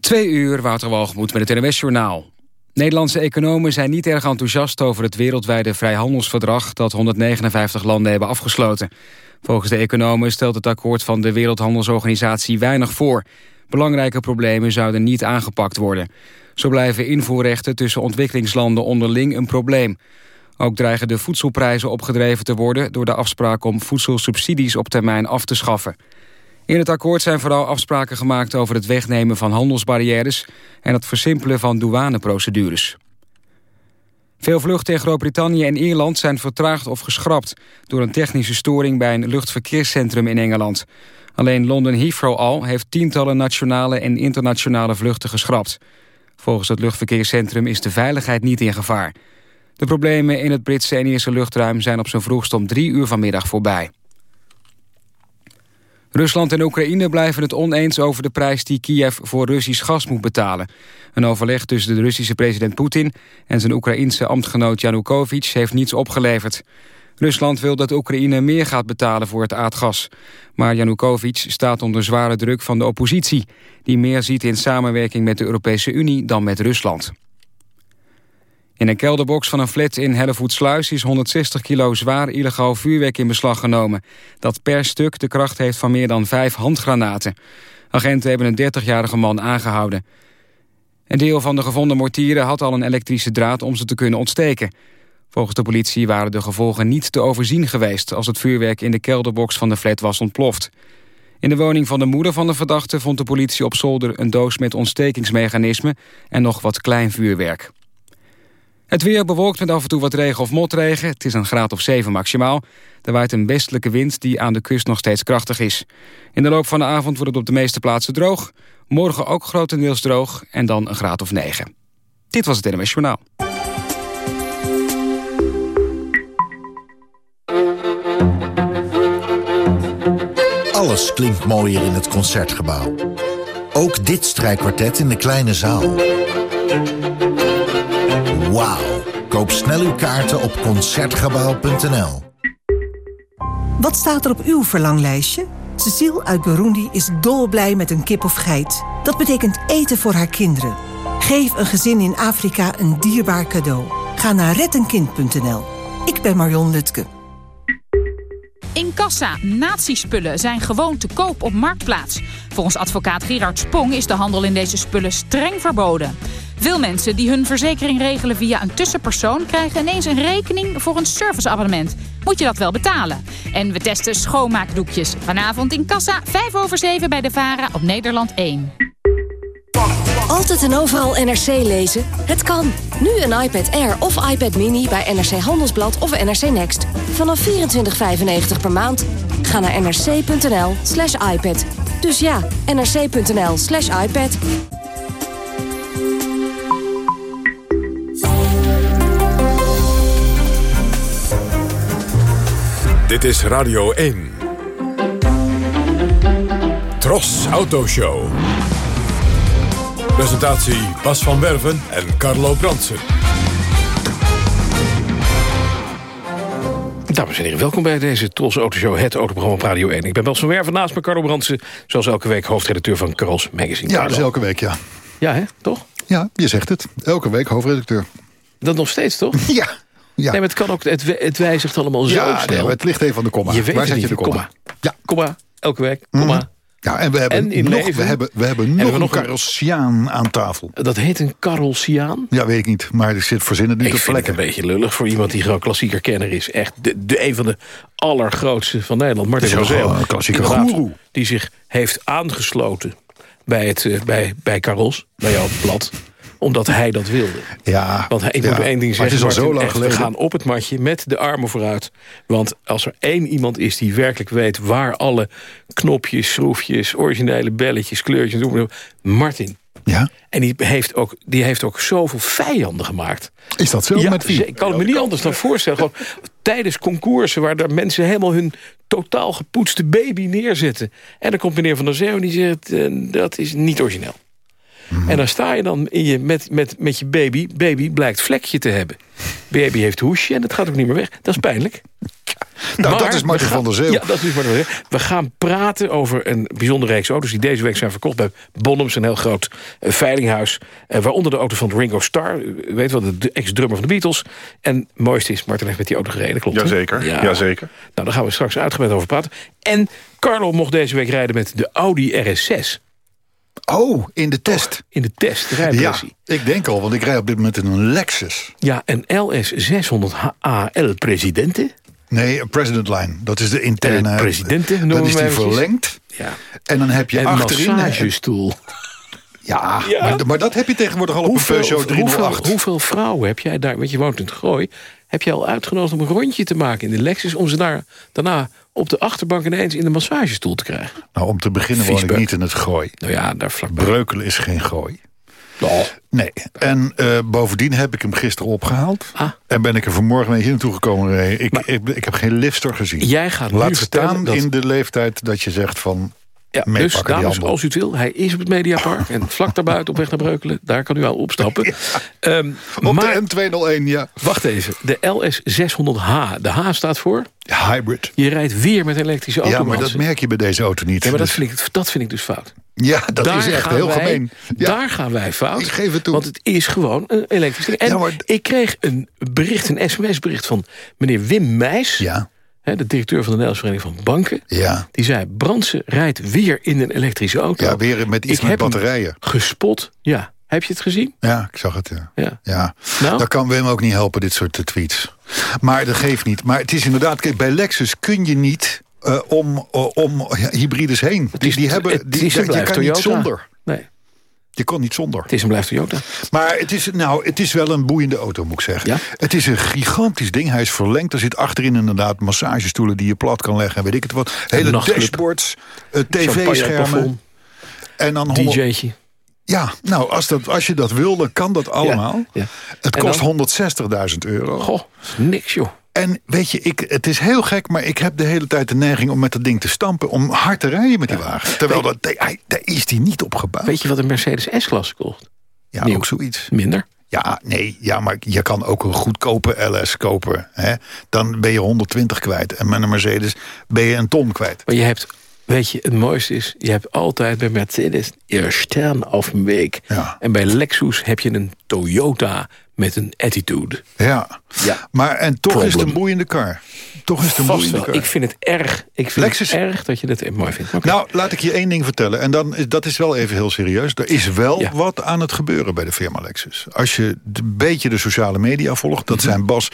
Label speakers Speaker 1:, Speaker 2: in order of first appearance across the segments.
Speaker 1: Twee uur, Wouter Walgemoed met het NWS Journaal. Nederlandse economen zijn niet erg enthousiast over het wereldwijde vrijhandelsverdrag dat 159 landen hebben afgesloten. Volgens de economen stelt het akkoord van de Wereldhandelsorganisatie weinig voor. Belangrijke problemen zouden niet aangepakt worden. Zo blijven invoerrechten tussen ontwikkelingslanden onderling een probleem. Ook dreigen de voedselprijzen opgedreven te worden... door de afspraak om voedselsubsidies op termijn af te schaffen. In het akkoord zijn vooral afspraken gemaakt over het wegnemen van handelsbarrières... en het versimpelen van douaneprocedures. Veel vluchten in Groot-Brittannië en Ierland zijn vertraagd of geschrapt... door een technische storing bij een luchtverkeerscentrum in Engeland. Alleen London Heathrow al heeft tientallen nationale en internationale vluchten geschrapt. Volgens het luchtverkeerscentrum is de veiligheid niet in gevaar. De problemen in het Britse en Ierse luchtruim zijn op zijn vroegst om drie uur vanmiddag voorbij. Rusland en Oekraïne blijven het oneens over de prijs die Kiev voor Russisch gas moet betalen. Een overleg tussen de Russische president Poetin en zijn Oekraïense ambtgenoot Yanukovych heeft niets opgeleverd. Rusland wil dat Oekraïne meer gaat betalen voor het aardgas. Maar Yanukovych staat onder zware druk van de oppositie... die meer ziet in samenwerking met de Europese Unie dan met Rusland. In een kelderbox van een flat in Hellevoetsluis is 160 kilo zwaar illegaal vuurwerk in beslag genomen. Dat per stuk de kracht heeft van meer dan vijf handgranaten. Agenten hebben een 30-jarige man aangehouden. Een deel van de gevonden mortieren had al een elektrische draad om ze te kunnen ontsteken. Volgens de politie waren de gevolgen niet te overzien geweest... als het vuurwerk in de kelderbox van de flat was ontploft. In de woning van de moeder van de verdachte vond de politie op zolder... een doos met ontstekingsmechanismen en nog wat klein vuurwerk. Het weer bewolkt met af en toe wat regen of motregen. Het is een graad of 7 maximaal. Er waait een westelijke wind die aan de kust nog steeds krachtig is. In de loop van de avond wordt het op de meeste plaatsen droog. Morgen ook grotendeels droog en dan een graad of 9. Dit was het NMS Journaal.
Speaker 2: Alles klinkt mooier in het Concertgebouw. Ook dit strijkkwartet in de kleine zaal. Wauw. Koop snel uw kaarten op Concertgebouw.nl.
Speaker 3: Wat staat er op uw verlanglijstje? Cecile uit Burundi is dolblij met een kip of geit. Dat betekent eten voor haar kinderen. Geef een gezin in Afrika een dierbaar cadeau. Ga naar rettenkind.nl. Ik ben Marion Lutke.
Speaker 4: In kassa, nazispullen zijn gewoon te koop op Marktplaats. Volgens advocaat Gerard Spong is de handel in deze spullen streng verboden. Veel mensen die hun verzekering regelen via een tussenpersoon... krijgen ineens een rekening voor een serviceabonnement. Moet je dat wel betalen? En we testen schoonmaakdoekjes. Vanavond in Kassa, 5 over 7 bij de VARA op Nederland 1.
Speaker 5: Altijd en overal NRC lezen? Het kan. Nu een iPad Air of iPad Mini bij NRC Handelsblad of NRC Next. Vanaf 24,95 per maand. Ga naar nrc.nl slash iPad. Dus ja, nrc.nl slash iPad.
Speaker 6: Dit is Radio 1. Tros Autoshow. Presentatie Bas van Werven en Carlo Brandsen.
Speaker 7: Dames en heren, welkom bij deze Tros Autoshow, het autoprogramma op Radio 1. Ik ben Bas van Werven, naast me Carlo Brandsen, zoals elke week hoofdredacteur van Carols Magazine.
Speaker 8: Ja,
Speaker 7: Carlo.
Speaker 8: dus elke week, ja.
Speaker 7: Ja, hè? Toch?
Speaker 8: Ja, je zegt het. Elke week hoofdredacteur.
Speaker 7: Dat nog steeds, toch?
Speaker 8: Ja. Ja.
Speaker 7: Nee, maar het, kan ook, het, het wijzigt allemaal zo
Speaker 8: ja,
Speaker 7: snel.
Speaker 8: het ligt even aan de komma.
Speaker 7: Je weet
Speaker 8: Waar zet je de komma?
Speaker 7: Ja, komma. Elke week, komma.
Speaker 8: Ja, en we hebben
Speaker 7: En in
Speaker 8: nog,
Speaker 7: leven
Speaker 8: we hebben, we hebben nog
Speaker 7: we
Speaker 8: een
Speaker 7: nog een-
Speaker 8: aan tafel.
Speaker 7: Dat heet een Carolsiaan.
Speaker 8: Ja, weet ik niet. Maar er zit verzinnen niet
Speaker 7: Ik
Speaker 8: op
Speaker 7: het een
Speaker 8: plekken.
Speaker 7: beetje lullig voor iemand die gewoon klassieker kenner is. Echt de, de, een van de allergrootste van Nederland. Martin van Zeel.
Speaker 8: een klassieke goeroe.
Speaker 7: Die zich heeft aangesloten bij, het, eh, bij, bij Carols, bij jouw blad omdat hij dat wilde.
Speaker 8: Ja,
Speaker 7: Want hij- ik
Speaker 8: ja.
Speaker 7: moet één ding zeggen,
Speaker 8: Het is al zo lang
Speaker 7: echt, we gaan op het matje met de armen vooruit. Want als er één iemand is die werkelijk weet... waar alle knopjes, schroefjes, originele belletjes, kleurtjes... noem maar op, Martin.
Speaker 8: Ja?
Speaker 7: En die heeft, ook, die heeft ook zoveel vijanden gemaakt.
Speaker 8: Is dat zo?
Speaker 7: Ja,
Speaker 8: met wie?
Speaker 7: ik kan me niet anders dan voorstellen. Gewoon tijdens concoursen waar daar mensen helemaal hun totaal gepoetste baby neerzetten. En dan komt meneer Van der Zeeuw en die zegt, eh, dat is niet origineel.
Speaker 8: Mhm.
Speaker 7: En dan sta je dan in je, met, met, met je baby. Baby blijkt vlekje te hebben. Baby heeft hoesje en dat gaat ook niet meer weg. Dat is pijnlijk.
Speaker 8: Nou, dat
Speaker 7: Maar
Speaker 8: is Martin
Speaker 7: gaan-
Speaker 8: van der Zeel.
Speaker 7: Ja, dat is Martin van der Zeel. We gaan praten over een bijzondere reeks auto's... die deze week zijn verkocht bij Bonhams, een heel groot eh, veilinghuis. Eh, waaronder de auto van Ringo Starr. U weet wel, de ex-drummer van de Beatles. En het mooiste is, Martin heeft met die auto gereden, klopt?
Speaker 9: Jazeker, jazeker.
Speaker 7: Nou, daar gaan we straks uitgebreid over praten. En Carlo mocht deze week rijden met de Audi RS6.
Speaker 8: Oh, in de test.
Speaker 7: In de test, de
Speaker 8: Ja, ik denk al, want ik rij op dit moment in een Lexus.
Speaker 7: Ja, een LS600 HAL Presidente.
Speaker 8: Nee, een President Line. Dat is de interne...
Speaker 7: Eh, Presidente noemen
Speaker 8: Dat is die verlengd.
Speaker 7: Ja.
Speaker 8: En dan heb je
Speaker 7: En
Speaker 8: achterin...
Speaker 7: massagestoel.
Speaker 8: Ja,
Speaker 7: Ja.
Speaker 8: Maar, maar dat heb je tegenwoordig al op een Peugeot
Speaker 7: hoeveel,
Speaker 8: 308.
Speaker 7: hoeveel vrouwen heb jij daar, want je woont in het Gooi... heb je al uitgenodigd om een rondje te maken in de Lexus... om ze daar, daarna op de achterbank ineens in de massagestoel te krijgen?
Speaker 8: Nou, om te beginnen woon ik niet in het gooi.
Speaker 7: Nou ja, daar vlakbij.
Speaker 8: Breukelen is geen gooi.
Speaker 7: Oh.
Speaker 8: Nee. En eh, bovendien heb ik hem gisteren opgehaald.
Speaker 7: Ah.
Speaker 8: En ben ik er vanmorgen mee hier naartoe gekomen. Ik, ik, ik heb geen lifter gezien.
Speaker 7: Jij gaat
Speaker 8: Laat staan
Speaker 7: dat-
Speaker 8: in de leeftijd dat je zegt van...
Speaker 7: Ja, dus dames, als u het wil, hij is op het Mediapark... en vlak daarbuiten op weg naar Breukelen, daar kan u al opstappen. Ehm,
Speaker 8: Op
Speaker 7: maar,
Speaker 8: de M201, ja.
Speaker 7: wacht even, de LS600H. De H staat voor,
Speaker 8: Hybrid.
Speaker 7: je rijdt weer met elektrische auto.
Speaker 8: Ja, maar dat merk je bij deze auto niet.
Speaker 7: Ja, maar dat
Speaker 8: Dus-
Speaker 7: vind, ik, dat vind ik dus fout.
Speaker 8: ja, dat
Speaker 7: daar
Speaker 8: is echt heel
Speaker 7: wij,
Speaker 8: gemeen. Ja.
Speaker 7: Daar gaan wij fout.
Speaker 8: Ik geef het toe.
Speaker 7: Want het is gewoon een elektrisch ding. En
Speaker 8: Ja,
Speaker 7: ik kreeg een bericht, een sms-bericht van meneer Wim Meijs...
Speaker 8: Ja,
Speaker 7: de directeur van de Nederlandse Vereniging van Banken...
Speaker 8: ja.
Speaker 7: die zei, Brandsen rijdt weer in een elektrische auto.
Speaker 8: ja, weer met iets
Speaker 7: Ik
Speaker 8: met batterijen.
Speaker 7: gespot. Ja, heb je het gezien?
Speaker 8: Ja, ik zag het, ja.
Speaker 7: Ja.
Speaker 8: Ja,
Speaker 7: Nou?
Speaker 8: dat kan Wim ook niet helpen, dit soort eh, tweets. Maar dat geeft niet. Maar het is inderdaad, kijk, bij Lexus kun je niet eh, om, eh, om hybrides heen. Die,
Speaker 7: is-
Speaker 8: die hebben,
Speaker 7: het
Speaker 8: die,
Speaker 7: is en
Speaker 8: je kan niet
Speaker 7: Toyota.
Speaker 8: zonder. Je kon niet zonder.
Speaker 7: het is en blijft Toyota.
Speaker 8: Maar het is, nou, het is wel een boeiende auto, moet ik zeggen.
Speaker 7: Ja?
Speaker 8: Het is een gigantisch ding. Hij is verlengd. Er zit achterin inderdaad massagestoelen die je plat kan leggen. En weet ik het wat. Hele dashboards, eh, tv-schermen. En dan 100
Speaker 7: DJ'tje.
Speaker 8: Ja, nou, als, dat, als je dat wil, dan kan dat allemaal.
Speaker 7: ja.
Speaker 8: Het kost
Speaker 7: dan?
Speaker 8: 160.000 euro.
Speaker 7: Goh, niks joh.
Speaker 8: En weet je, ik, het is heel gek, maar ik heb de hele tijd de neiging om met dat ding te stampen. Om hard te rijden met die wagen. Terwijl dat, hij, daar is die niet op gebouwd.
Speaker 7: Weet je wat een Mercedes S-klasse kost?
Speaker 8: ja,
Speaker 7: nieuw?
Speaker 8: ook zoiets.
Speaker 7: Minder.
Speaker 8: Ja, nee, ja, maar je kan ook een goedkope LS kopen. Hè? Dan ben je 120 kwijt. En met een Mercedes ben je een ton kwijt.
Speaker 7: Maar je hebt, weet je, het mooiste is... je hebt altijd bij Mercedes je stern op een week.
Speaker 8: Ja.
Speaker 7: En bij Lexus heb je een Toyota met een attitude.
Speaker 8: Ja,
Speaker 7: Ja.
Speaker 8: maar en toch is het een boeiende car. Toch is het een
Speaker 7: Vast
Speaker 8: boeiende
Speaker 7: wel.
Speaker 8: car.
Speaker 7: Ik vind het erg. Ik vind
Speaker 8: Lexus-
Speaker 7: het erg dat je dat mooi vindt.
Speaker 8: Nou, laat ik je één ding vertellen. En dan, is- dat is wel even heel serieus. Er is wel
Speaker 7: Ja.
Speaker 8: wat aan het gebeuren bij de firma Lexus. Als je een beetje de sociale media volgt... dat
Speaker 7: Mhm.
Speaker 8: zijn Bas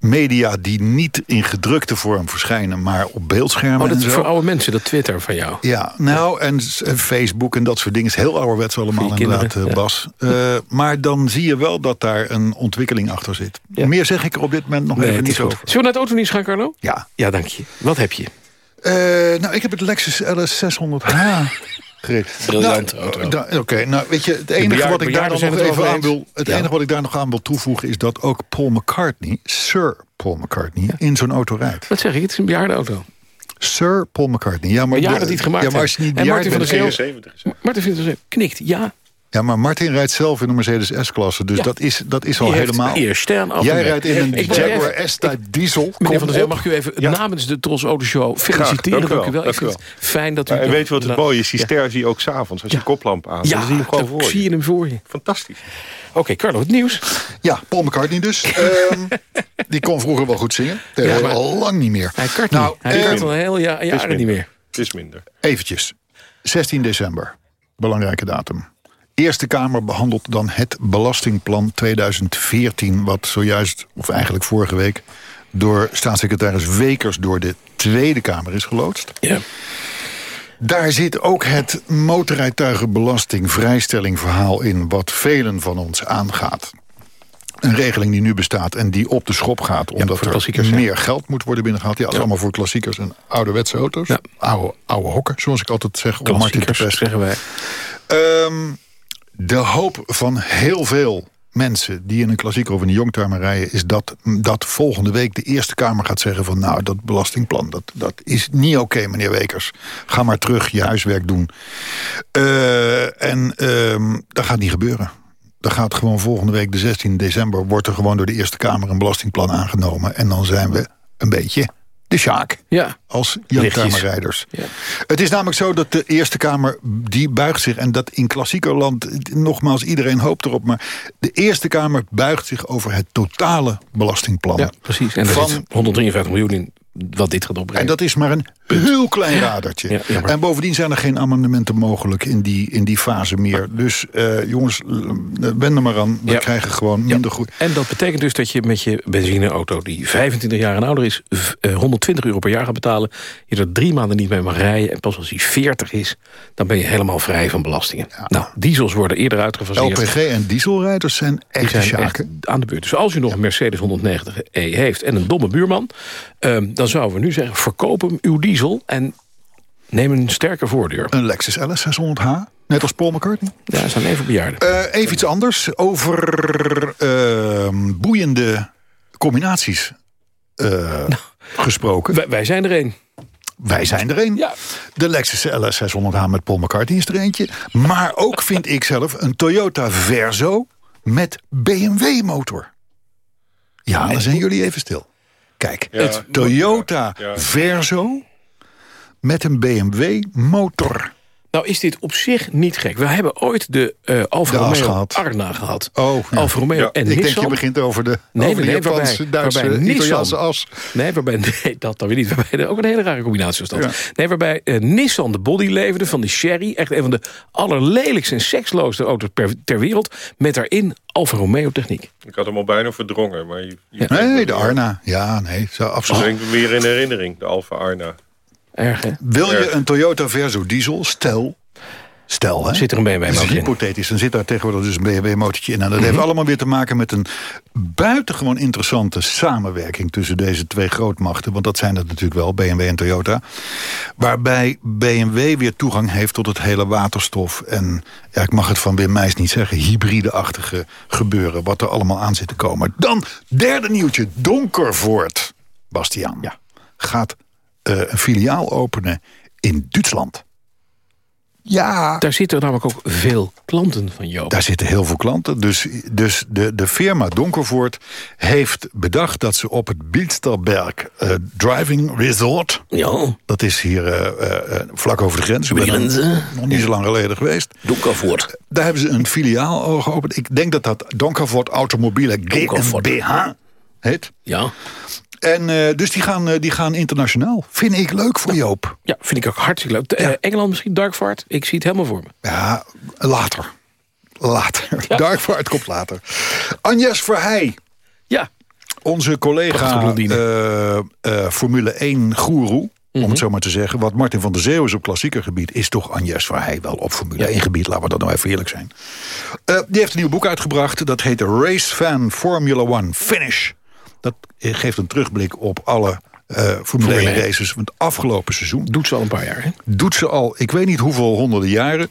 Speaker 8: media die niet in gedrukte vorm verschijnen... maar op beeldschermen
Speaker 7: oh, dat is voor oude mensen, dat Twitter van jou.
Speaker 8: Ja, nou, en, Facebook en dat soort dingen is heel ouderwets allemaal inderdaad,
Speaker 7: kinderen,
Speaker 8: eh,
Speaker 7: ja.
Speaker 8: Bas. Eh, maar dan zie je wel dat daar een ontwikkeling achter zit.
Speaker 7: Ja.
Speaker 8: Meer zeg ik er op dit moment nog
Speaker 7: Nee,
Speaker 8: even niet over.
Speaker 7: Zullen we naar het autonieuws gaan, Carlo?
Speaker 8: Ja,
Speaker 7: Ja, dank je. Wat heb je?
Speaker 8: Eh, nou, ik heb het Lexus LS600H gereden. Nou,
Speaker 7: auto.
Speaker 8: Oké, nou weet je, het enige wat ik daar nog even aan wil, het
Speaker 7: Ja.
Speaker 8: enige wat ik daar nog aan wil toevoegen is dat ook Paul McCartney, Sir Paul McCartney, in zo'n auto rijdt.
Speaker 7: Wat zeg ik? Het is een bejaarde auto.
Speaker 8: Sir Paul McCartney. Ja, maar de-
Speaker 7: die het gemaakt
Speaker 8: ja, maar als je niet.
Speaker 7: En Martin van der Zeel-
Speaker 9: 70 is.
Speaker 7: Martin vindt het knikt. Ja,
Speaker 8: Ja, maar Martin rijdt zelf in een Mercedes S-klasse, dus
Speaker 7: Ja.
Speaker 8: dat is, dat is al helemaal.
Speaker 7: Hier, stern af
Speaker 8: Jij rijdt in een
Speaker 7: Ik
Speaker 8: Jaguar S-type diesel.
Speaker 7: Meneer van der Zeel,
Speaker 8: op.
Speaker 7: mag ik u even
Speaker 9: Ja.
Speaker 7: namens de Tros Auto Show feliciteren.
Speaker 9: dank u wel,
Speaker 7: Ik vind het fijn dat u...
Speaker 9: en weet je wat het mooie is? Die
Speaker 7: Ja.
Speaker 9: ster zie je ook s'avonds. Als je koplamp aan
Speaker 7: Ja,
Speaker 9: dan zie je hem gewoon
Speaker 7: dan
Speaker 9: voor
Speaker 7: zie
Speaker 9: je.
Speaker 7: hem voor je.
Speaker 9: Fantastisch.
Speaker 7: Oké, Carlo, het nieuws.
Speaker 8: Ja, Paul McCartney dus. Ehm, die kon vroeger wel goed zingen.
Speaker 7: Ja, maar-
Speaker 8: al lang niet meer.
Speaker 7: Hij kart
Speaker 8: Nou,
Speaker 7: niet. Hij
Speaker 8: eh,
Speaker 7: kart al heel ja, jaren niet meer.
Speaker 9: Het is minder.
Speaker 8: Eventjes. 16 december. Belangrijke datum. Eerste Kamer behandelt dan het belastingplan 2014... wat zojuist, of eigenlijk vorige week... door staatssecretaris Wekers door de Tweede Kamer is geloodst.
Speaker 7: Ja.
Speaker 8: Daar zit ook het motorrijtuigenbelasting vrijstelling verhaal in... wat velen van ons aangaat. Een regeling die nu bestaat en die op de schop gaat... omdat er
Speaker 7: ja.
Speaker 8: meer geld moet worden binnengehaald. Ja, dat is allemaal voor klassiekers en ouderwetse auto's.
Speaker 7: Ja.
Speaker 8: Oude, oude hokken, zoals ik altijd zeg. Martin
Speaker 7: Klassiekers,
Speaker 8: pesten.
Speaker 7: zeggen wij.
Speaker 8: Ehm, de hoop van heel veel mensen die in een klassieker of in een rijden... is dat, dat volgende week de Eerste Kamer gaat zeggen van... nou, dat belastingplan, dat, dat is niet oké, meneer Wekers. Ga maar terug je huiswerk doen. Eh, en ehm, dat gaat niet gebeuren. Dat gaat gewoon volgende week, de 16 december... wordt er gewoon door de Eerste Kamer een belastingplan aangenomen. En dan zijn we een beetje de Sjaak.
Speaker 7: Ja.
Speaker 8: Als
Speaker 7: Lichtjes.
Speaker 8: Youngtimer-rijders.
Speaker 7: Ja.
Speaker 8: Het is namelijk zo dat de Eerste Kamer, die buigt zich... en dat in klassieker land, nogmaals, iedereen hoopt erop... maar de Eerste Kamer buigt zich over het totale belastingplan.
Speaker 7: Ja, precies. En er
Speaker 8: Van-
Speaker 7: zit 153 miljoen in wat dit gaat opbrengen.
Speaker 8: En dat is maar een heel klein radertje.
Speaker 7: Ja,
Speaker 8: en bovendien zijn er geen amendementen mogelijk in die, in die fase meer. Dus eh, jongens, wend er maar aan. We krijgen gewoon minder goed.
Speaker 7: En dat betekent dus dat je met je benzineauto... die 25 jaar en ouder is, v- eh, 120 euro per jaar gaat betalen... je er drie maanden niet mee mag rijden... en pas als die 40 is, dan ben je helemaal vrij van belastingen. Nou, diesels worden eerder uitgefaseerd.
Speaker 8: LPG en dieselrijders zijn
Speaker 7: Die echt aan de beurt. Dus als u nog een Mercedes 190e heeft en een domme buurman... ehm, dan zouden we nu zeggen, verkoop hem uw diesel... en neem een sterke voordeur.
Speaker 8: Een Lexus LS 600H, net als Paul McCartney.
Speaker 7: Ja, zijn even bejaarden.
Speaker 8: Eh, even iets anders over ehm, boeiende combinaties eh, gesproken.
Speaker 7: Wij, wij zijn er een.
Speaker 8: Wij zijn er een.
Speaker 7: Ja.
Speaker 8: De Lexus LS 600H met Paul McCartney is er eentje. Maar ook vind ik zelf een Toyota Verso met BMW-motor. Ja, dan zijn jullie even stil. Kijk,
Speaker 9: Ja.
Speaker 8: het Toyota
Speaker 9: Ja.
Speaker 8: Verso met een BMW-motor.
Speaker 7: Nou is dit op zich niet gek. We hebben ooit de eh Alfa
Speaker 8: De
Speaker 7: Romeo
Speaker 8: gehad.
Speaker 7: Arna gehad.
Speaker 8: Oh, ja.
Speaker 7: Alfa Romeo
Speaker 9: Ja.
Speaker 7: en
Speaker 8: Ik
Speaker 7: Nissan.
Speaker 8: denk je begint over de,
Speaker 7: Nee,
Speaker 8: over de
Speaker 7: nee, nee,
Speaker 8: Japanse,
Speaker 7: waarbij-
Speaker 8: Duitse,
Speaker 7: waarbij Nissan-
Speaker 8: Italiaanse as.
Speaker 7: Nee, waarbij, nee, dat dan weer niet. Waarbij ook een hele rare combinatie was dat.
Speaker 8: Ja.
Speaker 7: Nee, waarbij eh, Nissan de body leverde van de Sherry. Echt een van de allerlelijkste en seksloosste auto's per, ter wereld. Met daarin Alfa Romeo techniek.
Speaker 9: Ik had hem al bijna verdrongen. Maar je, je
Speaker 8: Nee, de Arna. Ja, nee, zo
Speaker 9: Dat
Speaker 8: absoluut.
Speaker 9: brengt me weer in herinnering, de Alfa Arna.
Speaker 7: Erg, hè?
Speaker 8: Wil je een Toyota Verso diesel? Stel. Stel, hè?
Speaker 7: Zit er een BMW
Speaker 8: Dat is
Speaker 7: motor in.
Speaker 8: hypothetisch. Dan zit daar tegenwoordig dus een BMW-motortje in. En dat
Speaker 7: Mhm.
Speaker 8: heeft allemaal weer te maken met een buitengewoon interessante samenwerking... tussen deze twee grootmachten. Want dat zijn het natuurlijk wel, BMW en Toyota. Waarbij BMW weer toegang heeft tot het hele waterstof... en, ja, ik mag het van Wim Meijs niet zeggen... hybride-achtige gebeuren, wat er allemaal aan zit te komen. Dan, derde nieuwtje, Donkervoort, Bastiaan.
Speaker 7: Ja.
Speaker 8: Gaat een filiaal openen in Duitsland. Ja,
Speaker 7: Daar zitten namelijk ook veel klanten van Joop.
Speaker 8: daar zitten heel veel klanten. Dus, dus de, de firma Donkervoort heeft bedacht dat ze op het Bilsterberg eh, Driving Resort...
Speaker 7: Ja,
Speaker 8: dat is hier eh, eh, vlak over de grens.
Speaker 7: De
Speaker 8: Ik ben
Speaker 7: grens,
Speaker 8: Nog niet zo lang geleden geweest.
Speaker 7: Donkervoort.
Speaker 8: Daar hebben ze een filiaal geopend. Ik denk dat dat Donkervoort Automobiele
Speaker 7: Donkervoort.
Speaker 8: GmbH heet.
Speaker 7: Ja.
Speaker 8: En eh, dus die gaan, eh, die gaan internationaal. Vind ik leuk voor Joop.
Speaker 7: ja, vind ik ook hartstikke leuk. Eh,
Speaker 8: Ja.
Speaker 7: Engeland misschien, Darkvaart. Ik zie het helemaal voor me.
Speaker 8: Ja, later. Later. Darkvaart komt later. Agnes Verheij.
Speaker 7: Ja,
Speaker 8: Onze collega Formule 1 goeroe,
Speaker 7: Mhm.
Speaker 8: om het zo maar te zeggen. Wat Martin van der Zeeuw is op klassieker gebied... is toch Agnes Verheij wel op Formule 1 gebied. Laten we dat nou even eerlijk zijn. Die heeft een nieuw boek uitgebracht. Dat heet Race Fan Formula 1 Finish. Dat geeft een terugblik op alle eh, Formule 1
Speaker 7: 1.
Speaker 8: races van het afgelopen seizoen.
Speaker 7: doet ze al een paar jaar. Hè?
Speaker 8: Doet ze al, ik weet niet hoeveel honderden jaren.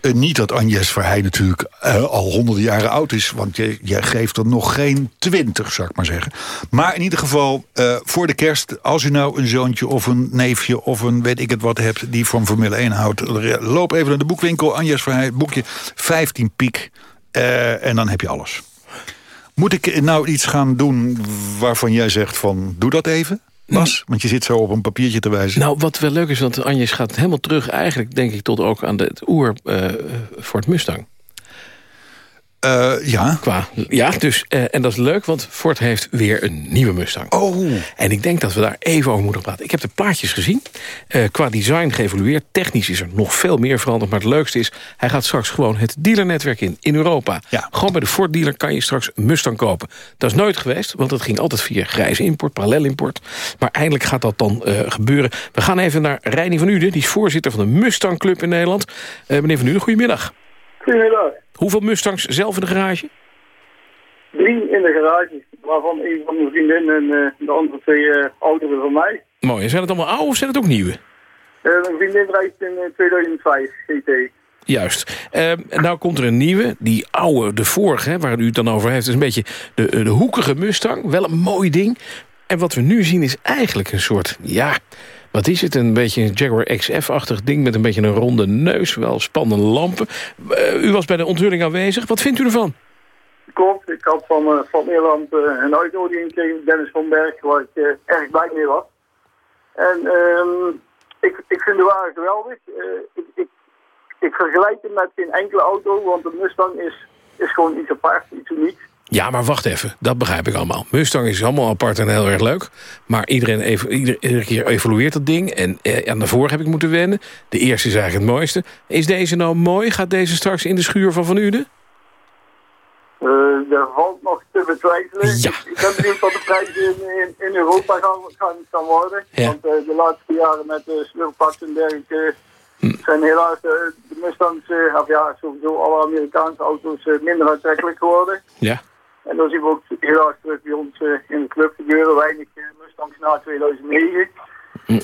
Speaker 8: Eh, niet dat Agnes Verheij natuurlijk eh, al honderden jaren oud is. Want je, je geeft er nog geen twintig, zou ik maar zeggen. Maar in ieder geval, voor de kerst... als u nou een zoontje of een neefje of een weet ik het wat hebt... die van Formule 1 houdt, loop even naar de boekwinkel. Agnes Verheij, boekje 15 piek. en dan heb je alles. Moet ik nou iets gaan doen waarvan jij zegt van... doe dat even, Bas? Want je zit zo op een papiertje te wijzen.
Speaker 7: Nou, wat wel leuk is, want Anjes gaat helemaal terug... eigenlijk denk ik tot ook aan de, het oer eh Ford Mustang.
Speaker 8: Eh, ja.
Speaker 7: Qua, ja, dus, eh, en dat is leuk, want Ford heeft weer een nieuwe Mustang.
Speaker 8: Oh,
Speaker 7: En ik denk dat we daar even over moeten praten. Ik heb de plaatjes gezien. Eh, qua design geëvolueerd. Technisch is er nog veel meer veranderd. Maar het leukste is, hij gaat straks gewoon het dealernetwerk in. In Europa.
Speaker 8: Ja.
Speaker 7: Gewoon bij de Ford dealer kan je straks een Mustang kopen. Dat is nooit geweest, want dat ging altijd via grijze import, parallel import. Maar eindelijk gaat dat dan gebeuren. We gaan even naar Reinie van Uden. Die is voorzitter van de Mustang Club in Nederland. Meneer van Uden, goedemiddag.
Speaker 10: Goedemiddag.
Speaker 7: Hoeveel Mustangs zelf in de garage?
Speaker 10: Drie in de garage, waarvan een van mijn vriendin en eh, de andere twee eh, ouderen van mij.
Speaker 7: Mooi. En zijn het allemaal oude of zijn het ook nieuwe?
Speaker 10: Eh, mijn vriendin rijdt in eh, 2005 GT.
Speaker 7: Juist. Ehm, nou komt er een nieuwe, die oude, de vorige, hè, waar u het dan over heeft... is een beetje de, de hoekige Mustang. Wel een mooi ding. En wat we nu zien is eigenlijk een soort, ja... Wat is het? Een beetje een Jaguar XF-achtig ding met een beetje een ronde neus. Wel spannende lampen. Eh, u was bij de onthulling aanwezig. Wat vindt u ervan?
Speaker 10: Klopt, ik had van, eh, van Nederland eh, een uitnodiging gekregen, Dennis van Berg, waar ik erg blij mee was. En ehm, ik, ik vind de wagen geweldig. Ik, ik, ik vergelijk hem met geen enkele auto, want de Mustang is, is gewoon iets apart, iets unieks.
Speaker 7: Ja, maar wacht even. Dat begrijp ik allemaal. Mustang is allemaal apart en heel erg leuk. Maar iedereen even, ieder, iedere keer evolueert dat ding. En eh, aan de voor heb ik moeten wennen. De eerste is eigenlijk het mooiste. Is deze nou mooi? Gaat deze straks in de schuur van Van Uden?
Speaker 10: Uh, daar valt nog te betwijfelen.
Speaker 7: Ja.
Speaker 10: Ik ben benieuwd wat de prijzen in, in, in Europa gaan, gaan, gaan worden.
Speaker 7: Ja.
Speaker 10: Want uh, de laatste jaren met de slurpaks en dergelijke
Speaker 7: Hm.
Speaker 10: zijn helaas uh, de Mustangs, of ja, sowieso alle Amerikaanse auto's minder aantrekkelijk geworden.
Speaker 7: Ja.
Speaker 10: En dat zien we ook helaas terug bij ons uh, in de club gebeuren. Weinig uh, Mustangs na 2009.
Speaker 7: Hm.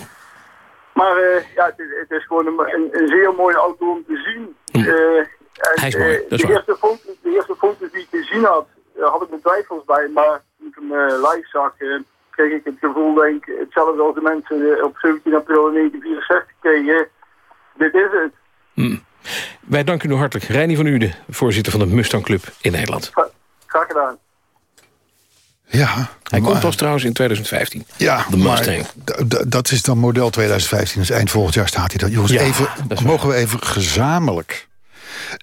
Speaker 10: Maar uh, ja, het is, het is gewoon een, een, een, zeer mooie auto om te zien.
Speaker 7: Hm.
Speaker 10: En,
Speaker 7: Hij is mooi, dat is
Speaker 10: de, eerste de eerste foto's die ik gezien had, had ik mijn twijfels bij. Maar toen ik hem live zag, kreeg ik het gevoel, denk ik, hetzelfde als de mensen op 17 april 1964 kregen. Dit is het.
Speaker 7: Hm. Wij danken u hartelijk. Reinier van Uden, voorzitter van de Mustang Club in Nederland.
Speaker 10: Graag gedaan.
Speaker 8: Ja,
Speaker 7: Hij
Speaker 8: maar-
Speaker 7: komt pas trouwens in 2015.
Speaker 8: Ja,
Speaker 7: de Mustang.
Speaker 8: maar dat is dan model 2015, dus eind volgend jaar staat hij dat. Jongens,
Speaker 7: Ja,
Speaker 8: even,
Speaker 7: dat is waar.
Speaker 8: mogen we even gezamenlijk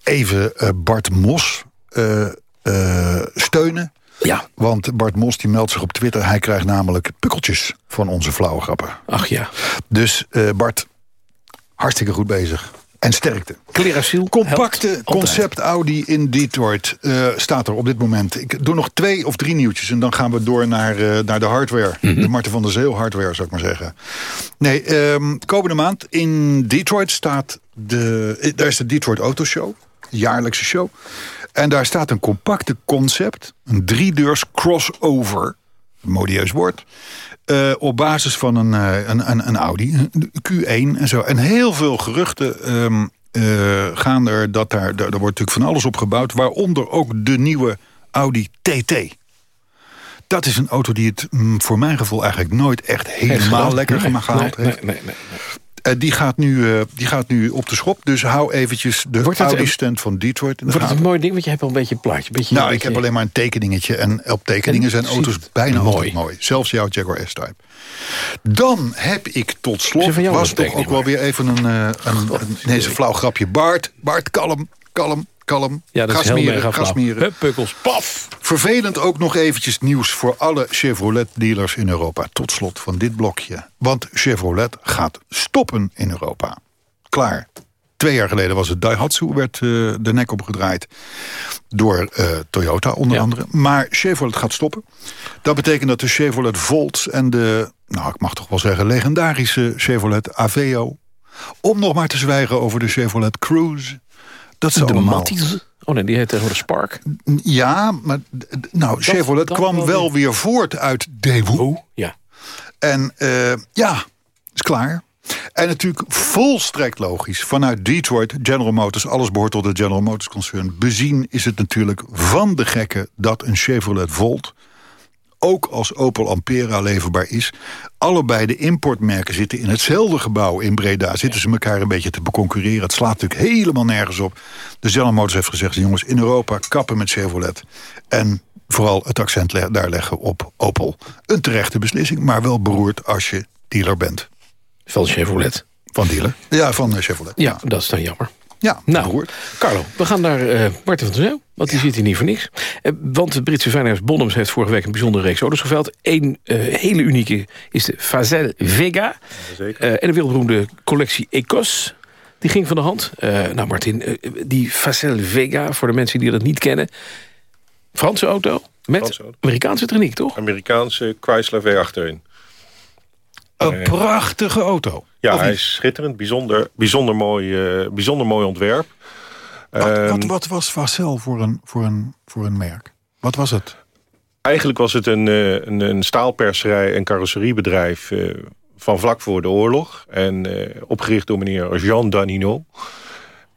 Speaker 8: even eh, Bart Mos eh, eh, steunen?
Speaker 7: Ja.
Speaker 8: Want Bart Mos die meldt zich op Twitter. Hij krijgt namelijk pukkeltjes van onze flauwe grappen.
Speaker 7: Ach ja.
Speaker 8: Dus eh, Bart, hartstikke goed bezig. En sterkte.
Speaker 7: Clerasiel.
Speaker 8: Compacte concept Audi in Detroit eh, staat er op dit moment. Ik doe nog twee of drie nieuwtjes en dan gaan we door naar, eh, naar de hardware.
Speaker 7: Mhm.
Speaker 8: De Marten van der Zeel hardware, zou ik maar zeggen. Nee, ehm, komende maand in Detroit staat de... eh, Daar is de Detroit Auto Show, jaarlijkse show. En daar staat een compacte concept, een driedeurs crossover, modieus woord... eh, op basis van een, eh, een, een, een Audi, een Q1 en zo. En heel veel geruchten ehm, eh, gaan er dat daar, daar, wordt natuurlijk van alles op gebouwd, waaronder ook de nieuwe Audi TT. Dat is een auto die het mm, voor mijn gevoel eigenlijk nooit echt helemaal lekker
Speaker 7: Nee,
Speaker 8: gemaakt gehaald
Speaker 7: nee,
Speaker 8: heeft.
Speaker 7: Nee, nee, nee.
Speaker 8: Die, gaat nu, eh, die gaat nu op de schop. Dus hou eventjes de
Speaker 7: Wordt het
Speaker 8: Audi
Speaker 7: een-
Speaker 8: stand van Detroit in de
Speaker 7: Wordt het een mooi ding, want je hebt al een beetje een plaatje. Een beetje,
Speaker 8: Nou,
Speaker 7: een
Speaker 8: ik heb alleen maar een tekeningetje. En op tekeningen
Speaker 7: En
Speaker 8: zijn auto's bijna
Speaker 7: mooi.
Speaker 8: altijd mooi. Zelfs jouw Jaguar S-Type. Dan heb ik tot slot... was
Speaker 7: een
Speaker 8: toch ook wel weer even een... eh, een, een nee, is een flauw grapje. Bart, Bart, kalm, kalm, kalm.
Speaker 7: Ja, dat
Speaker 8: Ga
Speaker 7: is heel
Speaker 8: smeren,
Speaker 7: mega
Speaker 8: ga
Speaker 7: flauw.
Speaker 8: smeren.
Speaker 7: Hup, pukkels, paf.
Speaker 8: Vervelend ook nog eventjes nieuws voor alle Chevrolet-dealers in Europa. Tot slot van dit blokje. Want Chevrolet gaat stoppen in Europa. Klaar. Twee jaar geleden was het Daihatsu, werd eh, de nek opgedraaid door eh, Toyota onder
Speaker 7: Ja.
Speaker 8: andere. Maar Chevrolet gaat stoppen. Dat betekent dat de Chevrolet Volt en de, nou ik mag toch wel zeggen, legendarische Chevrolet Aveo... om nog maar te zwijgen over de Chevrolet Cruze... Dat ze
Speaker 7: De
Speaker 8: allemaal...
Speaker 7: Matties. Oh nee, die heet tegenwoordig Spark.
Speaker 8: Ja, maar nou, Chevrolet
Speaker 7: dat
Speaker 8: kwam
Speaker 7: wel
Speaker 8: wel weer voort uit Daewoo.
Speaker 7: Oh, ja.
Speaker 8: En eh, ja, is klaar. En natuurlijk volstrekt logisch. Vanuit Detroit, General Motors, alles behoort tot het General Motors concern. Bezien is het natuurlijk van de gekke dat een Chevrolet Volt ook als Opel Ampera leverbaar is. Allebei de importmerken zitten in hetzelfde gebouw in Breda. Zitten ze elkaar een beetje te beconcurreren. Het slaat natuurlijk helemaal nergens op. De General Motors heeft gezegd, jongens, in Europa kappen met Chevrolet. En vooral het accent le- daar leggen op Opel. Een terechte beslissing, maar wel beroerd als je dealer bent.
Speaker 7: Van Chevrolet.
Speaker 8: Van dealer? Ja, van eh, Chevrolet.
Speaker 7: Ja, dat is dan jammer.
Speaker 8: Ja,
Speaker 7: Nou. Carlo, we gaan naar eh Marten van der Zeeuw. Want die zit hier niet voor niks. Eh, want de Britse veilinghuis Bonhams heeft vorige week een bijzondere reeks auto's geveild. Eén eh, hele unieke is de Fazel Vega.
Speaker 9: Zeker.
Speaker 7: Eh, en de wereldberoemde collectie Ecos. Die ging van de hand. Eh, nou Martin, die Fazel Vega, voor de mensen die dat niet kennen. Franse auto met
Speaker 9: Franse auto.
Speaker 7: Amerikaanse techniek, toch?
Speaker 9: Amerikaanse Chrysler V achterin.
Speaker 8: Een prachtige auto.
Speaker 9: Ja, hij is schitterend. Bijzonder, bijzonder, mooi, eh, bijzonder mooi ontwerp.
Speaker 8: Wat,
Speaker 9: Ehm,
Speaker 8: wat, wat was Facel voor een, voor, een, voor een merk? Wat was het?
Speaker 9: Eigenlijk was het een, eh, een, een staalperserij en carrosseriebedrijf... eh, van vlak voor de oorlog. En eh, opgericht door meneer Jean Danino.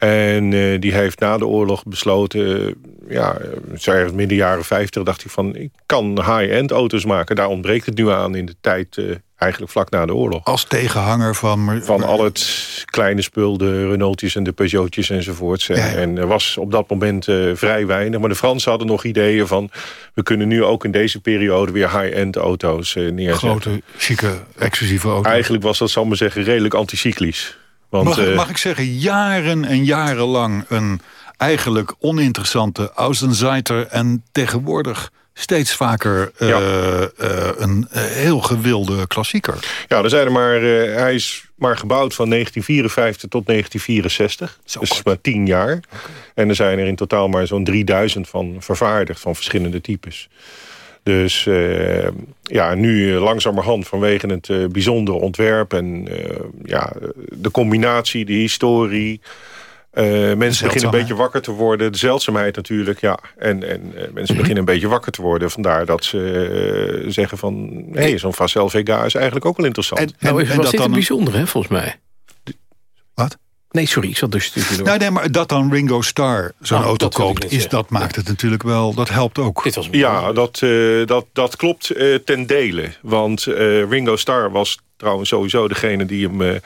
Speaker 9: En uh, die heeft na de oorlog besloten... Uh, ja, ergens midden jaren 50 dacht hij van... ik kan high-end auto's maken. Daar ontbreekt het nu aan in de tijd... Uh, eigenlijk vlak na de oorlog.
Speaker 8: Als tegenhanger van...
Speaker 9: Van al het kleine spul, de Renaultjes en de Peugeotjes enzovoorts. Ja. En er was op dat moment vrij weinig. Maar de Fransen hadden nog ideeën van... we kunnen nu ook in deze periode weer high-end auto's neerzetten.
Speaker 8: Grote, chique, exclusieve auto's.
Speaker 9: Eigenlijk was dat, zal ik maar zeggen, redelijk anticyclisch.
Speaker 8: Want, mag, uh, mag ik zeggen, jaren en jarenlang een eigenlijk oninteressante Außenseiter... en tegenwoordig steeds vaker uh, ja. uh, een heel gewilde klassieker.
Speaker 9: Ja, er zijn er maar, hij is maar gebouwd van 1954 tot 1964. Zo dus kort. maar tien jaar. Okay. En er zijn er in totaal maar zo'n 3000 van vervaardigd van verschillende types. Dus uh, ja, nu langzamerhand vanwege het uh, bijzondere ontwerp... en uh, ja, de combinatie, de historie... Uh, mensen beginnen een beetje wakker te worden. De zeldzaamheid natuurlijk, ja. En, en uh, mensen beginnen een beetje wakker te worden. Vandaar dat ze uh, zeggen van... hé, hey, zo'n Facel Vega is eigenlijk ook wel interessant.
Speaker 7: En, en, nou, en was dit een bijzonder, hè, volgens mij? Nee, sorry, ik zat dus... Door.
Speaker 8: Nou, nee, maar dat dan Ringo Starr zo'n oh, auto koopt... Is, dat maakt het natuurlijk wel... Dat helpt ook.
Speaker 9: Dit was ja, dat, dat, dat klopt ten dele. Want Ringo Starr was trouwens sowieso degene die hem